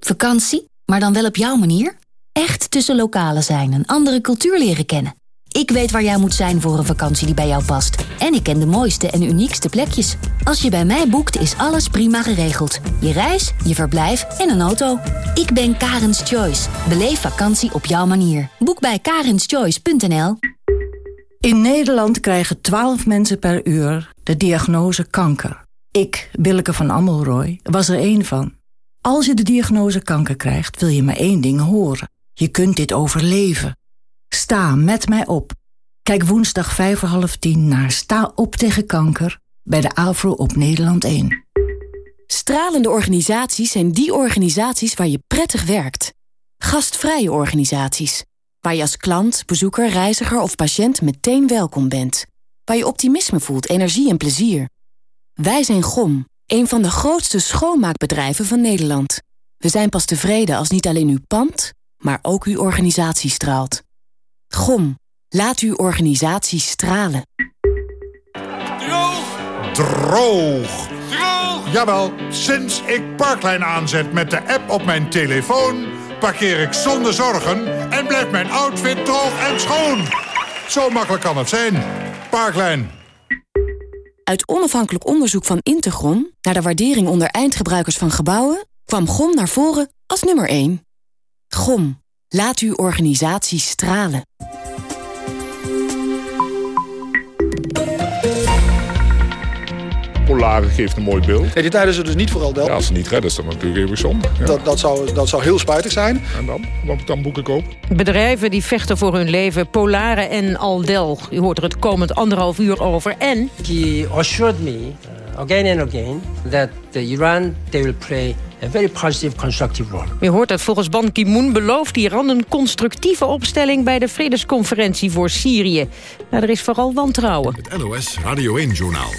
Vakantie, maar dan wel op jouw manier? Echt tussen lokalen zijn en andere cultuur leren kennen. Ik weet waar jij moet zijn voor een vakantie die bij jou past. En ik ken de mooiste en uniekste plekjes. Als je bij mij boekt, is alles prima geregeld. Je reis, je verblijf en een auto. Ik ben Karens Choice. Beleef vakantie op jouw manier. Boek bij karenschoice.nl In Nederland krijgen 12 mensen per uur de diagnose kanker. Ik, Willeke van Ammelrooy, was er één van. Als je de diagnose kanker krijgt, wil je maar één ding horen. Je kunt dit overleven. Sta met mij op. Kijk woensdag vijf voor half tien naar Sta op tegen kanker... bij de AVRO op Nederland 1. Stralende organisaties zijn die organisaties waar je prettig werkt. Gastvrije organisaties. Waar je als klant, bezoeker, reiziger of patiënt meteen welkom bent. Waar je optimisme voelt, energie en plezier. Wij zijn GOM, een van de grootste schoonmaakbedrijven van Nederland. We zijn pas tevreden als niet alleen uw pand, maar ook uw organisatie straalt. GOM, laat uw organisatie stralen. Droog! Droog! Droog! Jawel, sinds ik Parklijn aanzet met de app op mijn telefoon... parkeer ik zonder zorgen en blijft mijn outfit droog en schoon. Zo makkelijk kan het zijn. Parklijn. Uit onafhankelijk onderzoek van Intergrom... naar de waardering onder eindgebruikers van gebouwen... kwam GOM naar voren Als nummer 1. GOM. Laat uw organisatie stralen. Polaren geeft een mooi beeld. Nee, die tijden ze dus niet voor Aldel. Ja, als ze niet redden, is dat natuurlijk eeuwig zonde. Ja. Dat, dat, zou, dat zou heel spijtig zijn. En dan? Ik dan boeken koop? Bedrijven die vechten voor hun leven, Polare en Aldel. U hoort er het komend anderhalf uur over. En... He assured me uh, again and again that the Iran they will play a very positive, constructive role. U hoort het volgens Ban Ki-moon belooft Iran een constructieve opstelling bij de vredesconferentie voor Syrië. Maar er is vooral wantrouwen. Het NOS Radio 1-journaal.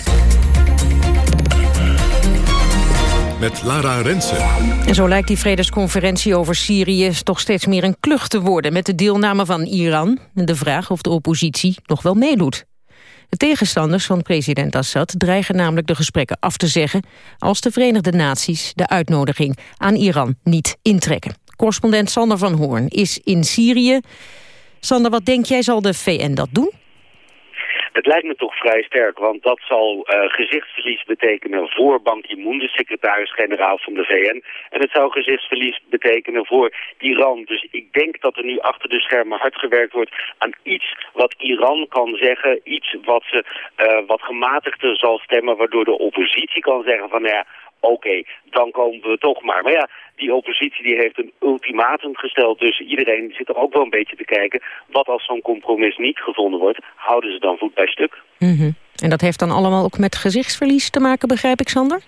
Met Lara Rensen. En zo lijkt die vredesconferentie over Syrië toch steeds meer een klucht te worden... met de deelname van Iran en de vraag of de oppositie nog wel meedoet. De tegenstanders van president Assad dreigen namelijk de gesprekken af te zeggen... als de Verenigde Naties de uitnodiging aan Iran niet intrekken. Correspondent Sander van Hoorn is in Syrië. Sander, wat denk jij, zal de VN dat doen? Het lijkt me toch vrij sterk, want dat zal uh, gezichtsverlies betekenen voor Ban Ki-moon, de secretaris-generaal van de VN. En het zou gezichtsverlies betekenen voor Iran. Dus ik denk dat er nu achter de schermen hard gewerkt wordt aan iets wat Iran kan zeggen. Iets wat, ze, uh, wat gematigder zal stemmen, waardoor de oppositie kan zeggen van nou ja, oké, dan komen we toch maar. Maar ja, die oppositie die heeft een ultimatum gesteld. Dus iedereen zit er ook wel een beetje te kijken. Wat als zo'n compromis niet gevonden wordt, houden ze dan voet bij stuk. -hmm. En dat heeft dan allemaal ook met gezichtsverlies te maken, begrijp ik, Sander?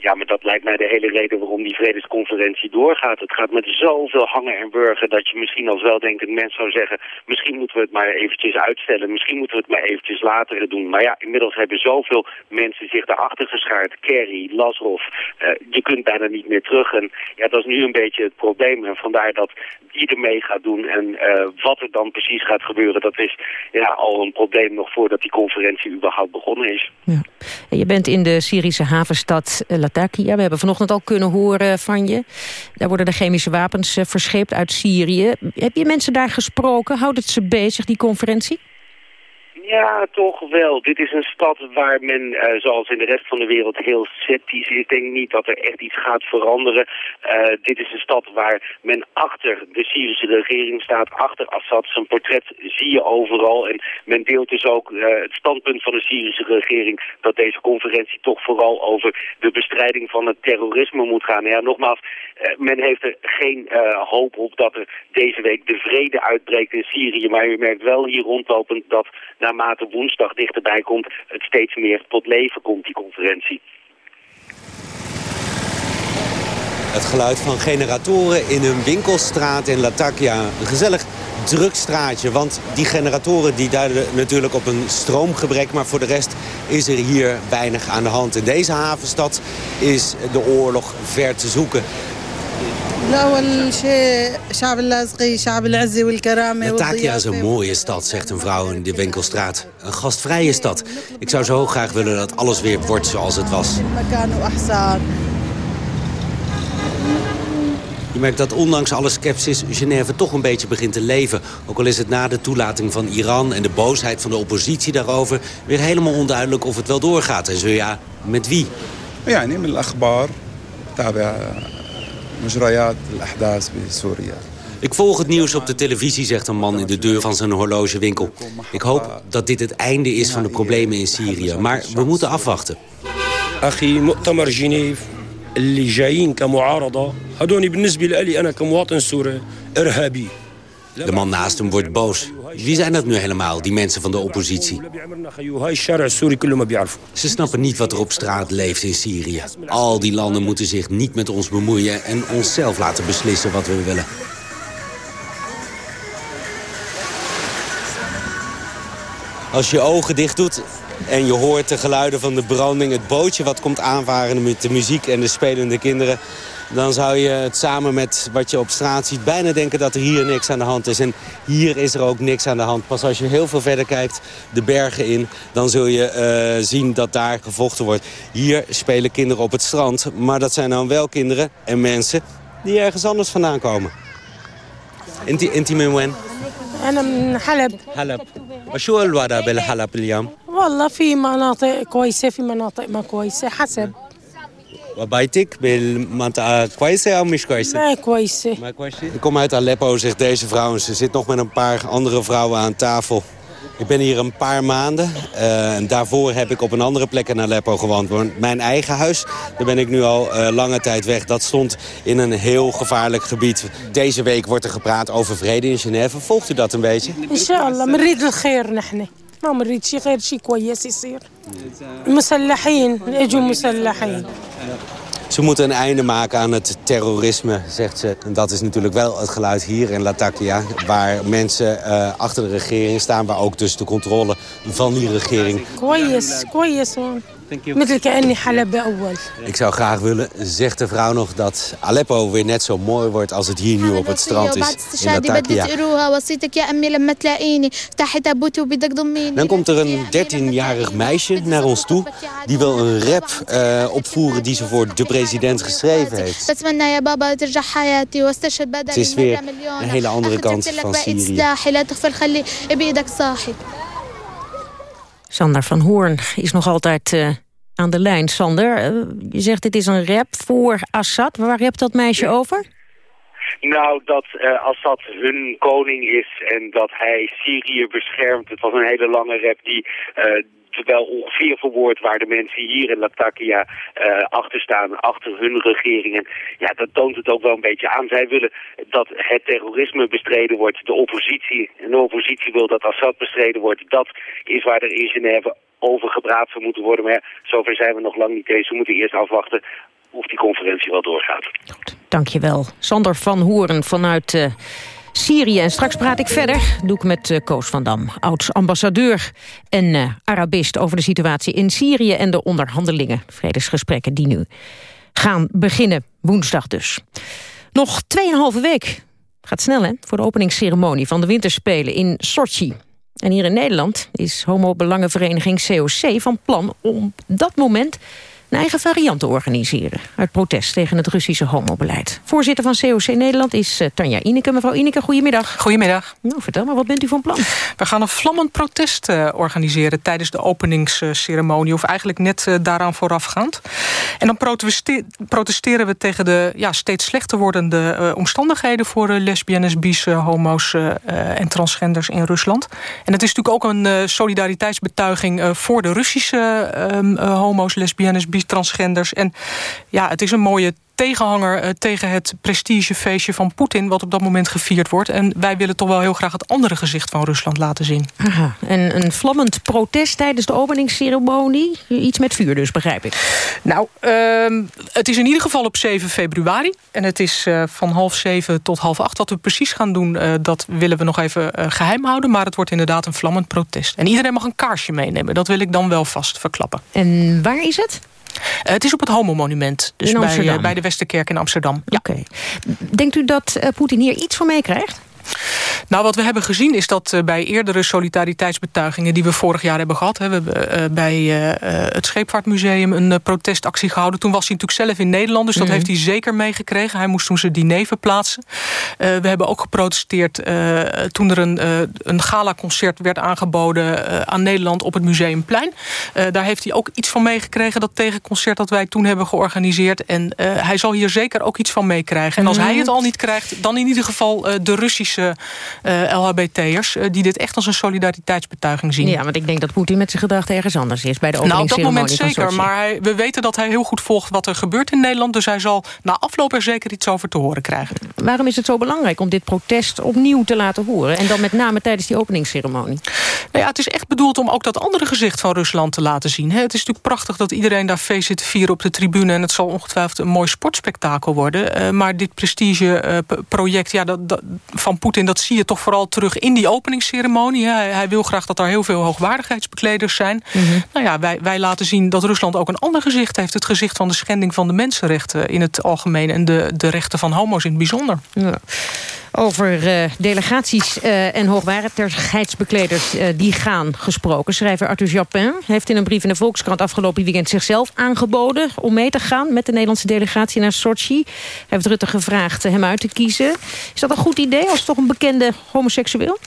Ja, maar dat lijkt mij de hele reden waarom die vredesconferentie doorgaat. Het gaat met zoveel hangen en burgen dat je misschien als weldenkend mens zou zeggen... misschien moeten we het maar eventjes uitstellen, misschien moeten we het maar eventjes later doen. Maar ja, inmiddels hebben zoveel mensen zich daarachter geschaard. Kerry, Lasrov, uh, je kunt bijna niet meer terug. En ja, dat is nu een beetje het probleem. En vandaar dat die er mee gaat doen en uh, wat er dan precies gaat gebeuren... dat is ja, al een probleem nog voordat die conferentie überhaupt begonnen is. Ja. Je bent in de Syrische havenstad Latakia. We hebben vanochtend al kunnen horen van je. Daar worden de chemische wapens uh, verscheept uit Syrië. Heb je mensen daar gesproken? Houdt het ze bezig, die conferentie? Ja, toch wel. Dit is een stad waar men, uh, zoals in de rest van de wereld, heel sceptisch is. Ik denk niet dat er echt iets gaat veranderen. Uh, dit is een stad waar men achter de Syrische regering staat, achter Assad. Zijn portret zie je overal. En men deelt dus ook uh, het standpunt van de Syrische regering dat deze conferentie toch vooral over de bestrijding van het terrorisme moet gaan. Ja, nogmaals, men heeft er geen hoop op dat er deze week de vrede uitbreekt in Syrië. Maar u merkt wel hier rondlopend dat naarmate woensdag dichterbij komt, het steeds meer tot leven komt, die conferentie. Het geluid van generatoren in een winkelstraat in Latakia. Een gezellig druk straatje, want die generatoren die duiden natuurlijk op een stroomgebrek... maar voor de rest is er hier weinig aan de hand. In deze havenstad is de oorlog ver te zoeken. Latakia is een mooie stad, zegt een vrouw in de winkelstraat. Een gastvrije stad. Ik zou zo graag willen dat alles weer wordt zoals het was. Je merkt dat ondanks alle sceptisch Genève toch een beetje begint te leven. Ook al is het na de toelating van Iran en de boosheid van de oppositie daarover... weer helemaal onduidelijk of het wel doorgaat. En zo ja, met wie? Ja, neem een achtbaar. مجريات الأحداث بسوريا Ik volg het nieuws op de televisie, zegt een man in de deur van zijn horlogewinkel. Ik hoop dat dit het einde is van de problemen in Syrië. Maar we moeten afwachten. أخي مؤتمر جنيف اللي جايين كمعارضة هدوني بالنسبة لي أنا كمواطن سوري إرهابي De man naast hem wordt boos. Wie zijn dat nu helemaal, die mensen van de oppositie? Ze snappen niet wat er op straat leeft in Syrië. Al die landen moeten zich niet met ons bemoeien... en onszelf laten beslissen wat we willen. Als je ogen dicht doet en je hoort de geluiden van de branding... het bootje wat komt aanvaren met de muziek en de spelende kinderen dan zou je het samen met wat je op straat ziet bijna denken dat er hier niks aan de hand is. En hier is er ook niks aan de hand. Pas als je heel veel verder kijkt, de bergen in, dan zul je uh, zien dat daar gevochten wordt. Hier spelen kinderen op het strand, maar dat zijn dan wel kinderen en mensen die ergens anders vandaan komen. انت انت من وين؟ انا من حلب حلب وشو الوضع بالحلب اليوم؟ والله في مناطق كويسه في مناطق ما كويسه حسب وبيتك بالمنطقة كويسة أو مش كويسة؟ ما كويسة Ik kom uit Aleppo, zegt deze vrouw. En ze zit nog met een paar andere vrouwen aan tafel. Ik ben hier een paar maanden. Uh, en daarvoor heb ik op een andere plek in Aleppo gewoond. Want mijn eigen huis, daar ben ik nu al uh, lange tijd weg. Dat stond in een heel gevaarlijk gebied. Deze week wordt er gepraat over vrede in Genève. Volgt u dat een beetje? Inshallah, نريد الخير نحن ما بنريد شيء غير شيء كويس يصير المسلحين اجوا مسلحين Ze moeten een einde maken aan het terrorisme, zegt ze. En dat is natuurlijk wel het geluid hier in Latakia... waar mensen uh, achter de regering staan... waar ook dus de controle van die regering... كويس كويس مثل كأني حلب أول Ik zou graag willen, zegt de vrouw nog, dat Aleppo weer net zo mooi wordt als het hier nu op het strand is in Latakia. Dan komt er een 13-jarig meisje naar ons toe. Die wil een rap uh, opvoeren die ze voor de president geschreven heeft. Het is weer een hele andere kant van Syrië. Sander van Hoorn is nog altijd uh, aan de lijn. Sander, uh, je zegt dit is een rap voor Assad. Waar hebt dat meisje over? Nou, dat uh, Assad hun koning is en dat hij Syrië beschermt. Het was een hele lange rap die wel ongeveer verwoord waar de mensen hier in Latakia uh, achter staan, achter hun regering. En ja, dat toont het ook wel een beetje aan. Zij willen dat het terrorisme bestreden wordt, de oppositie. En de oppositie wil dat Assad bestreden wordt. Dat is waar er in Genève over gepraat zou moeten worden. Maar zover zijn we nog lang niet eens. We moeten eerst afwachten of die conferentie wel doorgaat. Goed, dankjewel. Sander van Hoeren vanuit... Uh... Syrië. En straks praat ik verder, doe ik met uh, Koos van Dam, oud-ambassadeur en uh, Arabist over de situatie in Syrië en de onderhandelingen, vredesgesprekken die nu gaan beginnen, woensdag dus. Nog 2,5 week, gaat snel hè, voor de openingsceremonie van de winterspelen in Sochi. En hier in Nederland is homo-belangenvereniging COC van plan om dat moment een eigen variant te organiseren... uit protest tegen het Russische homobeleid. Voorzitter van COC Nederland is uh, Tanja Ineke. Mevrouw Ineke, goedemiddag. Goedemiddag. Nou, vertel maar, wat bent u van plan? We gaan een vlammend protest uh, organiseren tijdens de openingsceremonie... of eigenlijk net uh, daaraan voorafgaand. En dan proteste protesteren we tegen de ja, steeds slechter wordende omstandigheden... voor lesbiennes, bis, homo's en transgenders in Rusland. En het is natuurlijk ook een solidariteitsbetuiging... voor de Russische homo's, lesbiennes, bis transgenders. En ja, het is een mooie tegenhanger uh, tegen het prestigefeestje van Poetin... wat op dat moment gevierd wordt. En wij willen toch wel heel graag het andere gezicht van Rusland laten zien. Aha. En een vlammend protest tijdens de openingsceremonie. Iets met vuur dus, begrijp ik. Nou, uh, het is in ieder geval op 7 februari. En het is uh, van half zeven tot half acht. Wat we precies gaan doen, uh, dat willen we nog even geheim houden. Maar het wordt inderdaad een vlammend protest. En iedereen mag een kaarsje meenemen. Dat wil ik dan wel vast verklappen. En waar is het? Uh, het is op het Homo-monument. Dus bij, uh, bij de Westerkerk in Amsterdam. Ja. Oké. Okay. Denkt u dat uh, Poetin hier iets van meekrijgt? Nou, wat we hebben gezien is dat uh, bij eerdere solidariteitsbetuigingen... die we vorig jaar hebben gehad... Hè, we hebben uh, bij uh, het Scheepvaartmuseum een protestactie gehouden. Toen was hij natuurlijk zelf in Nederland, dus dat mm -hmm. heeft hij zeker meegekregen. Hij moest toen zijn diner verplaatsen. we hebben ook geprotesteerd toen er een, een gala-concert werd aangeboden... aan Nederland op het Museumplein. daar heeft hij ook iets van meegekregen, dat tegenconcert dat wij toen hebben georganiseerd. En hij zal hier zeker ook iets van meekrijgen. En als mm hij het al niet krijgt, dan in ieder geval de Russische LHBT'ers... Uh, die dit echt als een solidariteitsbetuiging zien. Ja, want ik denk dat Poetin met zijn gedachten ergens anders is... bij de openingsceremonie Nou, op dat moment zeker, maar hij, we weten dat hij heel goed volgt... wat er gebeurt in Nederland, dus hij zal na afloop er zeker iets over te horen krijgen. Waarom is het zo belangrijk om dit protest opnieuw te laten horen? En dan met name tijdens die openingsceremonie? Nou ja, het is echt bedoeld om ook dat andere gezicht van Rusland te laten zien. Het is natuurlijk prachtig dat iedereen daar feest zit te vieren op de tribune... en het zal ongetwijfeld een mooi sportspektakel worden. Uh, maar dit prestigeproject ja, dat, dat, van Poetin, dat zie je toch vooral terug in die openingsceremonie. Hij, hij wil graag dat er heel veel hoogwaardigheidsbekleders zijn. Mm -hmm. Nou ja, wij, wij laten zien dat Rusland ook een ander gezicht heeft. Het gezicht van de schending van de mensenrechten in het algemeen... en de, de rechten van homo's in het bijzonder. Ja. Over uh, delegaties uh, en hoogwaardigheidsbekleders uh, die gaan gesproken. Schrijver Arthur Japin heeft in een brief in de Volkskrant afgelopen weekend zichzelf aangeboden om mee te gaan met de Nederlandse delegatie naar Sochi. Hij heeft Rutte gevraagd hem uit te kiezen. Is dat een goed idee als toch een bekende homoseksueel?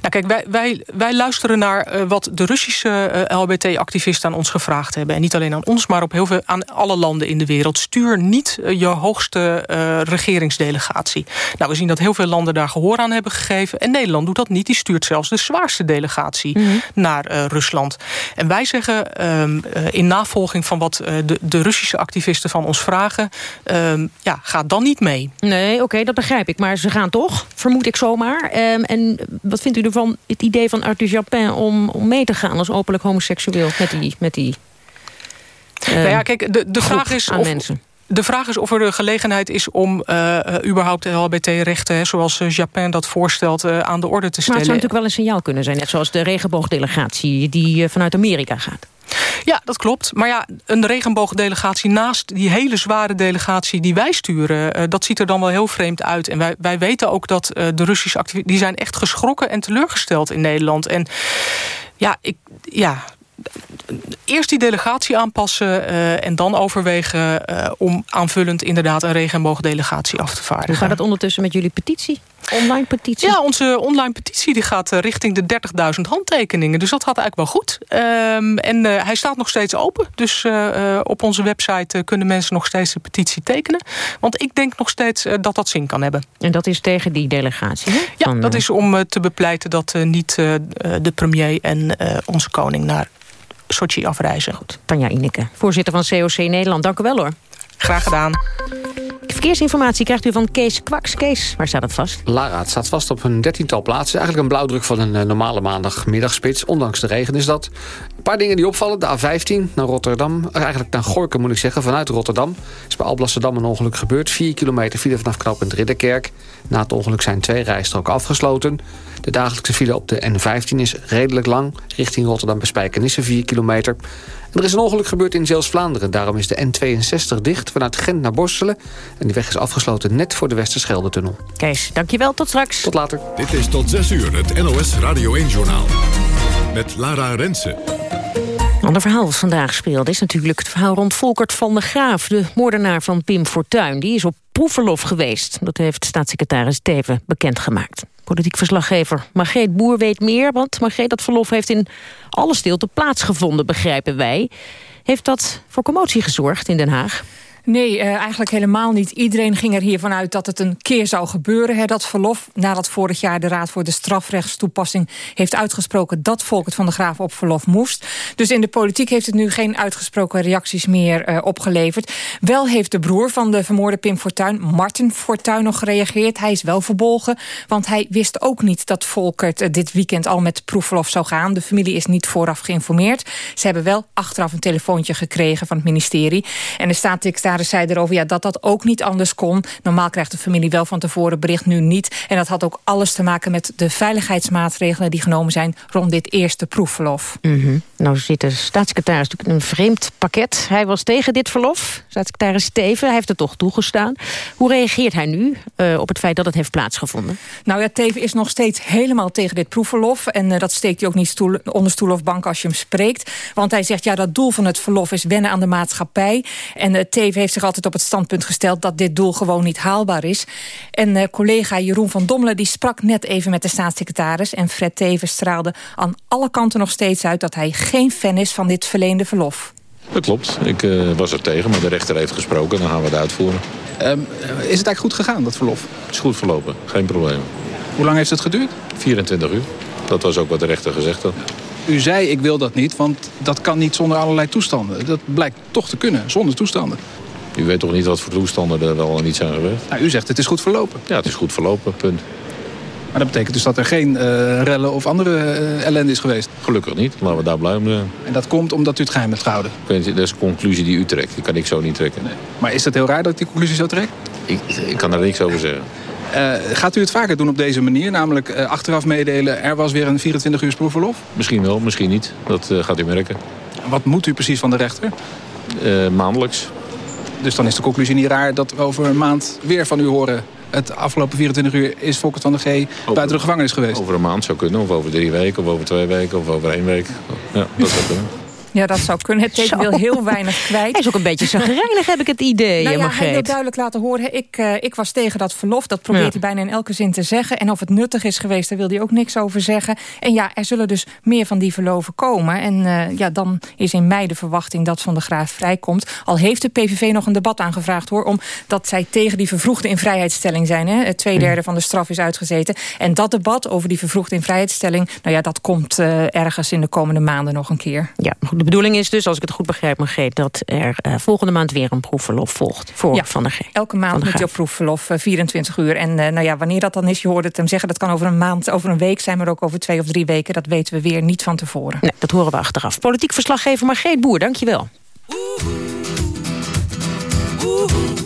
Nou kijk, wij, wij, wij luisteren naar wat de Russische LHBT-activisten aan ons gevraagd hebben. En niet alleen aan ons, maar op heel veel, aan alle landen in de wereld. Stuur niet je hoogste regeringsdelegatie. Nou, we zien dat heel veel landen daar gehoor aan hebben gegeven. En Nederland doet dat niet. Die stuurt zelfs de zwaarste delegatie mm -hmm. naar uh, Rusland. En wij zeggen um, uh, in navolging van wat uh, de, de, Russische activisten van ons vragen... Um, ja, ga dan niet mee. Nee, oké, okay, dat begrijp ik. Maar ze gaan toch, vermoed ik zomaar. Um, en wat vindt u ervan, het idee van Arthur Japin... om, om mee te gaan als openlijk homoseksueel met die... Met die nou ja, kijk, de, de vraag is aan of, mensen. De vraag is of er de gelegenheid is om uh, überhaupt LHBT-rechten... zoals uh, Japan dat voorstelt, uh, aan de orde te stellen. Maar het zou natuurlijk wel een signaal kunnen zijn. Net zoals de regenboogdelegatie die vanuit Amerika gaat. Ja, dat klopt. Maar ja, een regenboogdelegatie naast die hele zware delegatie die wij sturen... Dat ziet er dan wel heel vreemd uit. En wij, wij weten ook dat de Russische activisten... die zijn echt geschrokken en teleurgesteld in Nederland. En ja, ik, ja, eerst die delegatie aanpassen uh, en dan overwegen uh, om aanvullend inderdaad een regenboogdelegatie af te vaardigen. Hoe gaat het ondertussen met jullie petitie? Online petitie? Ja, onze online petitie die gaat uh, richting de 30.000 handtekeningen. Dus dat gaat eigenlijk wel goed. Um, en hij staat nog steeds open. Dus op onze website kunnen mensen nog steeds de petitie tekenen. Want ik denk nog steeds dat dat zin kan hebben. En dat is tegen die delegatie? Hè? Ja, Van, dat is om te bepleiten dat niet de premier en onze koning naar Sochi afreizen. Goed. Tanja Ineke, voorzitter van COC Nederland. Dank u wel hoor. Graag gedaan. Verkeersinformatie krijgt u van Kees Kwaks. Kees, waar staat het vast? Lara, het staat vast op een dertiental plaatsen. Eigenlijk een blauwdruk van een uh, normale maandagmiddagspits. Ondanks de regen is dat. Een paar dingen die opvallen. De A15 naar Rotterdam. Eigenlijk naar Gorkum moet ik zeggen, vanuit Rotterdam. Is bij Alblasserdam een ongeluk gebeurd. 4 kilometer file vanaf knooppunt Ridderkerk. Na het ongeluk zijn twee rijstroken afgesloten. De dagelijkse file op de N15 is redelijk lang. Richting Rotterdam bij Spijkenisse 4 kilometer. En er is een ongeluk gebeurd in Zeeuws-Vlaanderen. Daarom is de N62 dicht vanuit Gent naar Borstelen. En die weg is afgesloten net voor de Westerschelde-tunnel. Kees, dankjewel. Tot straks. Tot later. Dit is tot 6 uur het NOS Radio 1-journaal. Met Lara Rensen. Een ander verhaal dat vandaag speelde is natuurlijk het verhaal rond Volkert van der Graaf... de moordenaar van Pim Fortuyn. Die is op proefverlof geweest. Dat heeft staatssecretaris Teven bekendgemaakt. Politiek verslaggever Margreet Boer weet meer... want Margreet, dat verlof heeft in alle stilte plaatsgevonden, begrijpen wij. Heeft dat voor commotie gezorgd in Den Haag? Nee, uh, eigenlijk helemaal niet. Iedereen ging er hiervan uit dat het een keer zou gebeuren, dat verlof. Nadat vorig jaar de Raad voor de Strafrechtstoepassing heeft uitgesproken dat Volkert van der Graaf op verlof moest. Dus in de politiek heeft het nu geen uitgesproken reacties meer uh, opgeleverd. Wel heeft de broer van de vermoorde Pim Fortuyn, Martin Fortuyn, nog gereageerd. Hij is wel verbolgen, want hij wist ook niet dat Volkert uh, dit weekend al met proefverlof zou gaan. De familie is niet vooraf geïnformeerd. Ze hebben wel achteraf een telefoontje gekregen van het ministerie. En de staatssecretaris zei erover ja, dat dat ook niet anders kon. Normaal krijgt de familie wel van tevoren bericht, nu niet. En dat had ook alles te maken met de veiligheidsmaatregelen... die genomen zijn rond dit eerste proefverlof. -hmm. Nou zit de staatssecretaris natuurlijk in een vreemd pakket. Hij was tegen dit verlof, staatssecretaris Steven. Hij heeft er toch toegestaan. Hoe reageert hij nu uh, op het feit dat het heeft plaatsgevonden? Nou ja, Teven is nog steeds helemaal tegen dit proefverlof. En uh, dat steekt hij ook niet onder stoel of bank als je hem spreekt. Want hij zegt, ja, dat doel van het verlof is wennen aan de maatschappij. En uh, Teven heeft zich altijd op het standpunt gesteld... dat dit doel gewoon niet haalbaar is. En collega Jeroen van Dommelen die sprak net even met de staatssecretaris... en Fred Teven straalde aan alle kanten nog steeds uit... dat hij geen fan is van dit verleende verlof. Dat klopt. Ik uh, was er tegen, maar de rechter heeft gesproken. Dan gaan we het uitvoeren. Um, is het eigenlijk goed gegaan, dat verlof? Het is goed verlopen. Geen probleem. Hoe lang heeft het geduurd? 24 uur. Dat was ook wat de rechter gezegd had. U zei, ik wil dat niet, want dat kan niet zonder allerlei toestanden. Dat blijkt toch te kunnen, zonder toestanden. U weet toch niet wat voor toestanden er wel niet zijn geweest? Nou, u zegt het is goed verlopen. Ja, het is goed verlopen, punt. Maar dat betekent dus dat er geen uh, rellen of andere uh, ellende is geweest? Gelukkig niet. Laten we daar blij om zijn. En dat komt omdat u het geheim hebt gehouden? Dat is een conclusie die u trekt. Die kan ik zo niet trekken. Nee. Maar is het heel raar dat ik die conclusie zo trek? Ik, ik kan er niks over zeggen. Uh, gaat u het vaker doen op deze manier? Namelijk uh, achteraf meedelen, er was weer een 24 uur proefverlof? Misschien wel, misschien niet. Dat uh, gaat u merken. Wat moet u precies van de rechter? maandelijks. Dus dan is de conclusie niet raar dat we over een maand weer van u horen... het afgelopen 24 uur is Volkert van de G buiten de gevangenis geweest. Over een maand zou kunnen, of over drie weken, of over twee weken, of over één week. Ja, dat zou kunnen. Ja, dat zou kunnen. Het teken wil heel weinig kwijt. Hij is ook een beetje zagrijnig, heb ik het idee, nou ja. Hij wil duidelijk laten horen, ik, uh, ik was tegen dat verlof. Dat probeert ja. hij bijna in elke zin te zeggen. En of het nuttig is geweest, daar wil hij ook niks over zeggen. En ja, er zullen dus meer van die verloven komen. En uh, ja, dan is in mei de verwachting dat Van der Graaf vrijkomt. Al heeft de PVV nog een debat aangevraagd, hoor. Omdat zij tegen die vervroegde invrijheidstelling zijn. Hè. Twee derde van de straf is uitgezeten. En dat debat over die vervroegde invrijheidstelling... nou ja, dat komt uh, ergens in de komende maanden nog een keer. Ja, de bedoeling is dus, als ik het goed begrijp, Margreet... dat er uh, volgende maand weer een proefverlof volgt voor ja, Van der G. elke maand moet je op proefverlof, uh, 24 uur. En uh, nou ja, wanneer dat dan is, je hoorde het hem zeggen... dat kan over een maand, over een week zijn, maar ook over twee of drie weken. Dat weten we weer niet van tevoren. Nee, dat horen we achteraf. Politiek verslaggever Margreet Boer, dankjewel. My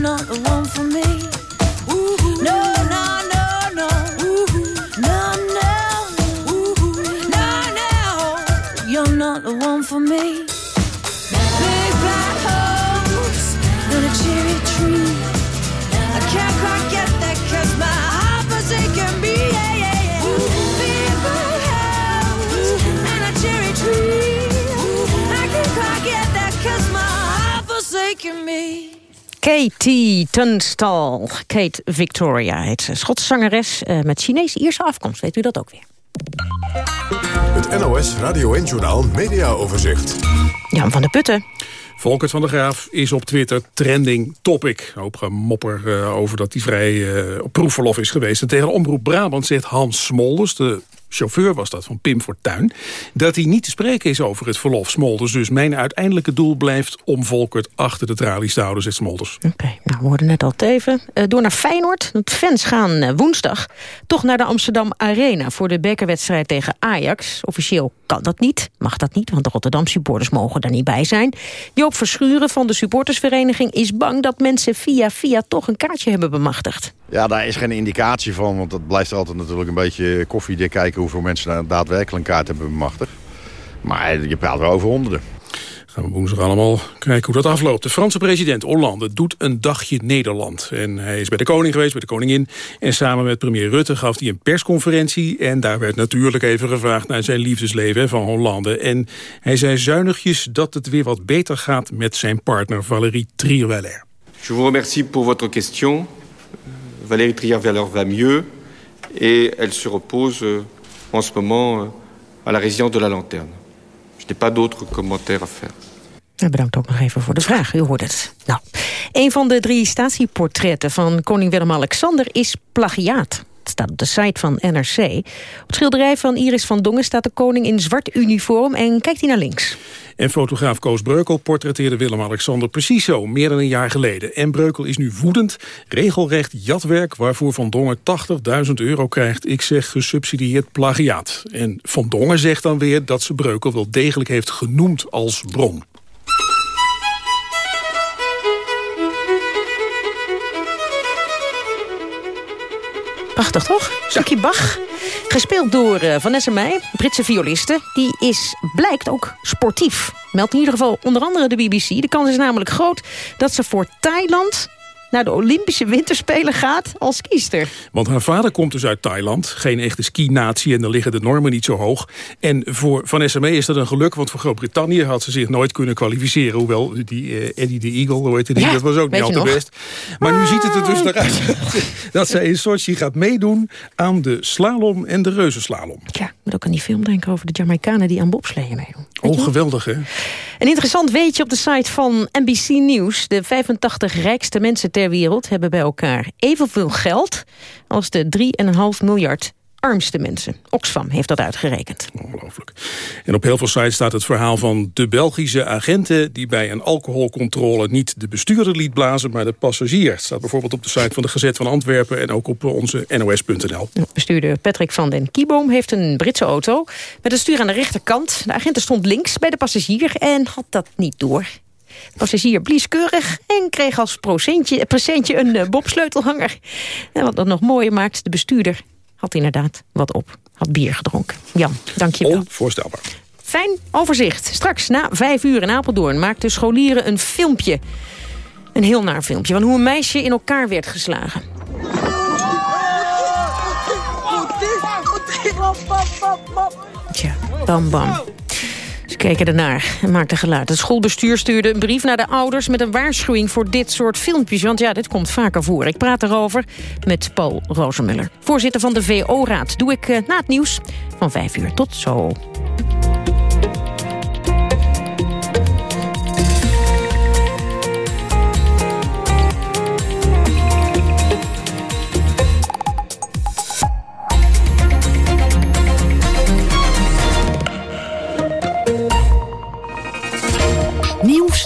not the one for me. Katie Tunstall. Kate Victoria heet ze. Schotse zangeres uh, met Chinees-Ierse afkomst. Weet u dat ook weer? Het NOS Radio 1-journaal Media Overzicht. Jan van der Putten. Volkert van der Graaf is op Twitter trending topic. Hoop gemopper uh, over dat hij vrij uh, op proefverlof is geweest. En tegen Omroep Brabant zegt Hans Smolders, de chauffeur was dat van Pim Fortuyn... dat hij niet te spreken is over het verlof Smolders. Dus mijn uiteindelijke doel blijft om Volkert achter de tralies te houden, zegt Smolders. Oké, okay, nou we hoorden net al even. Uh, door naar Feyenoord. De fans gaan uh, woensdag toch naar de Amsterdam Arena... voor de bekerwedstrijd tegen Ajax. Officieel kan dat niet, mag dat niet... want de Rotterdam supporters mogen daar niet bij zijn. Joop Verschuren van de supportersvereniging is bang... dat mensen via via toch een kaartje hebben bemachtigd. Ja, daar is geen indicatie van, want dat blijft altijd natuurlijk een beetje koffiedik kijken hoeveel mensen daar daadwerkelijk een kaart hebben bemachtigd. Maar je praat wel over honderden. Gaan we woensdag allemaal kijken hoe dat afloopt. De Franse president Hollande doet een dagje Nederland. En hij is bij de koning geweest, bij de koningin. En samen met premier Rutte gaf hij een persconferentie. En daar werd natuurlijk even gevraagd naar zijn liefdesleven van Hollande. En hij zei zuinigjes dat het weer wat beter gaat met zijn partner Valérie Trierweiler. Je vous remercie pour votre question. Valérie Trierweiler va mieux et elle se repose euh, en ce moment euh, à la résidence de la Lanterne. Je n'ai pas d'autres commentaires à faire. En bedankt ook nog even voor de vraag, u hoort het. Nou, een van de drie statieportretten van koning Willem-Alexander is plagiaat. Staat op de site van NRC. Op het schilderij van Iris van Dongen staat de koning in zwart uniform... en kijkt hij naar links. En fotograaf Koos Breukel portretteerde Willem-Alexander precies zo, meer dan een jaar geleden. En Breukel is nu woedend, regelrecht jatwerk waarvoor Van Dongen 80.000 euro krijgt. Ik zeg gesubsidieerd plagiaat. En Van Dongen zegt dan weer dat ze Breukel wel degelijk heeft genoemd als bron. Prachtig, toch? Stukje Bach. Gespeeld door uh, Vanessa Meij, Britse violiste. Die is, blijkt ook sportief. Meldt in ieder geval onder andere de BBC. De kans is namelijk groot dat ze voor Thailand naar de Olympische Winterspelen gaat als skiester. Want haar vader komt dus uit Thailand. Geen echte ski-natie en dan liggen de normen niet zo hoog. En voor Vanessa May is dat een geluk, want voor Groot-Brittannië had ze zich nooit kunnen kwalificeren. Hoewel die uh, Eddie de Eagle, hoe heet die, ja, dat was ook niet al te best. Maar nu ziet het er dus naar uit <laughs> dat zij in Sochi gaat meedoen aan de slalom en de reuzenslalom. Ja, moet ook aan die film denken over de Jamaicanen die aan bobsleeën meedoen. Oh, geweldig hè? Een interessant weetje op de site van NBC News. De 85 rijkste mensen ter wereld hebben bij elkaar evenveel geld... als de 3,5 miljard armste mensen. Oxfam heeft dat uitgerekend. Ongelooflijk. En op heel veel sites staat het verhaal van de Belgische agenten... die bij een alcoholcontrole niet de bestuurder liet blazen... maar de passagier. Het staat bijvoorbeeld op de site van de Gezet van Antwerpen... en ook op onze nos.nl. Bestuurder Patrick van den Kieboom heeft een Britse auto... met een stuur aan de rechterkant. De agent stond links bij de passagier en had dat niet door. De passagier blies keurig kreeg als presentje, presentje een uh, bobsleutelhanger. En wat dat nog mooier maakt, de bestuurder had inderdaad wat op. Had bier gedronken. Jan, dank je wel. Onvoorstelbaar. Fijn overzicht. Straks na vijf uur in Apeldoorn maakten scholieren een filmpje. Een heel naar filmpje van hoe een meisje in elkaar werd geslagen. Tja, bam bam. Keken ernaar en maakten geluid. Het schoolbestuur stuurde een brief naar de ouders... met een waarschuwing voor dit soort filmpjes. Want ja, dit komt vaker voor. Ik praat erover met Paul Rozemuller. Voorzitter van de VO-raad. Doe ik uh, na het nieuws van vijf uur. Tot zo.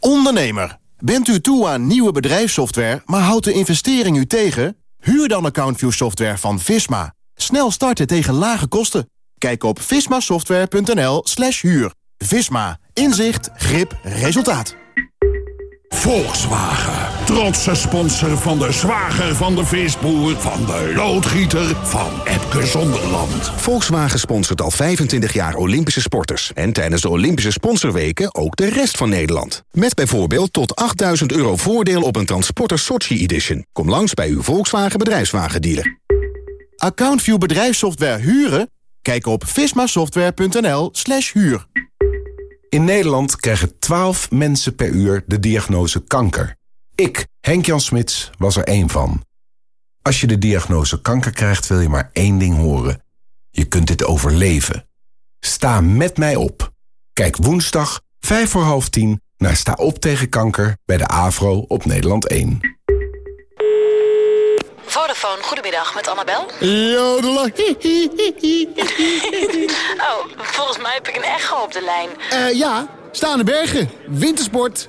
Ondernemer, bent u toe aan nieuwe bedrijfssoftware, maar houdt de investering u tegen? Huur dan AccountView software van Visma. Snel starten tegen lage kosten. Kijk op vismasoftware.nl slash huur. Visma. Inzicht, grip, resultaat. Volkswagen. Trotse sponsor van de zwager van de visboer... van de loodgieter van Epke Zonderland. Volkswagen sponsort al 25 jaar Olympische sporters. En tijdens de Olympische sponsorweken ook de rest van Nederland. Met bijvoorbeeld tot 8000 euro voordeel op een Transporter Sochi Edition. Kom langs bij uw Volkswagen bedrijfswagendealer. AccountView bedrijfssoftware huren? Kijk op vismasoftware.nl slash huur. In Nederland krijgen 12 mensen per uur de diagnose kanker. Ik, Henk-Jan Smits, was er één van. Als je de diagnose kanker krijgt, wil je maar één ding horen. Je kunt dit overleven. Sta met mij op. Kijk woensdag, 5 voor half 10, naar Sta op tegen kanker... bij de AVRO op Nederland 1. Vodafone, goedemiddag, met Annabel. Jodela. <laughs> oh, volgens mij heb ik een echo op de lijn. Uh, ja, staande bergen, wintersport,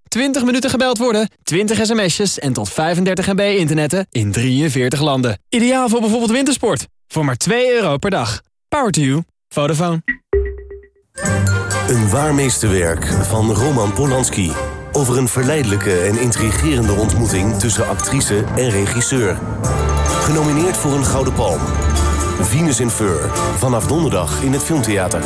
20 minuten gebeld worden, 20 sms'jes en tot 35 MB internetten in 43 landen. Ideaal voor bijvoorbeeld wintersport. Voor maar 2 euro per dag. Power to you. Vodafone. Een waar meesterwerk van Roman Polanski. Over een verleidelijke en intrigerende ontmoeting tussen actrice en regisseur. Genomineerd voor een Gouden Palm. Venus in Fur. Vanaf donderdag in het Filmtheater.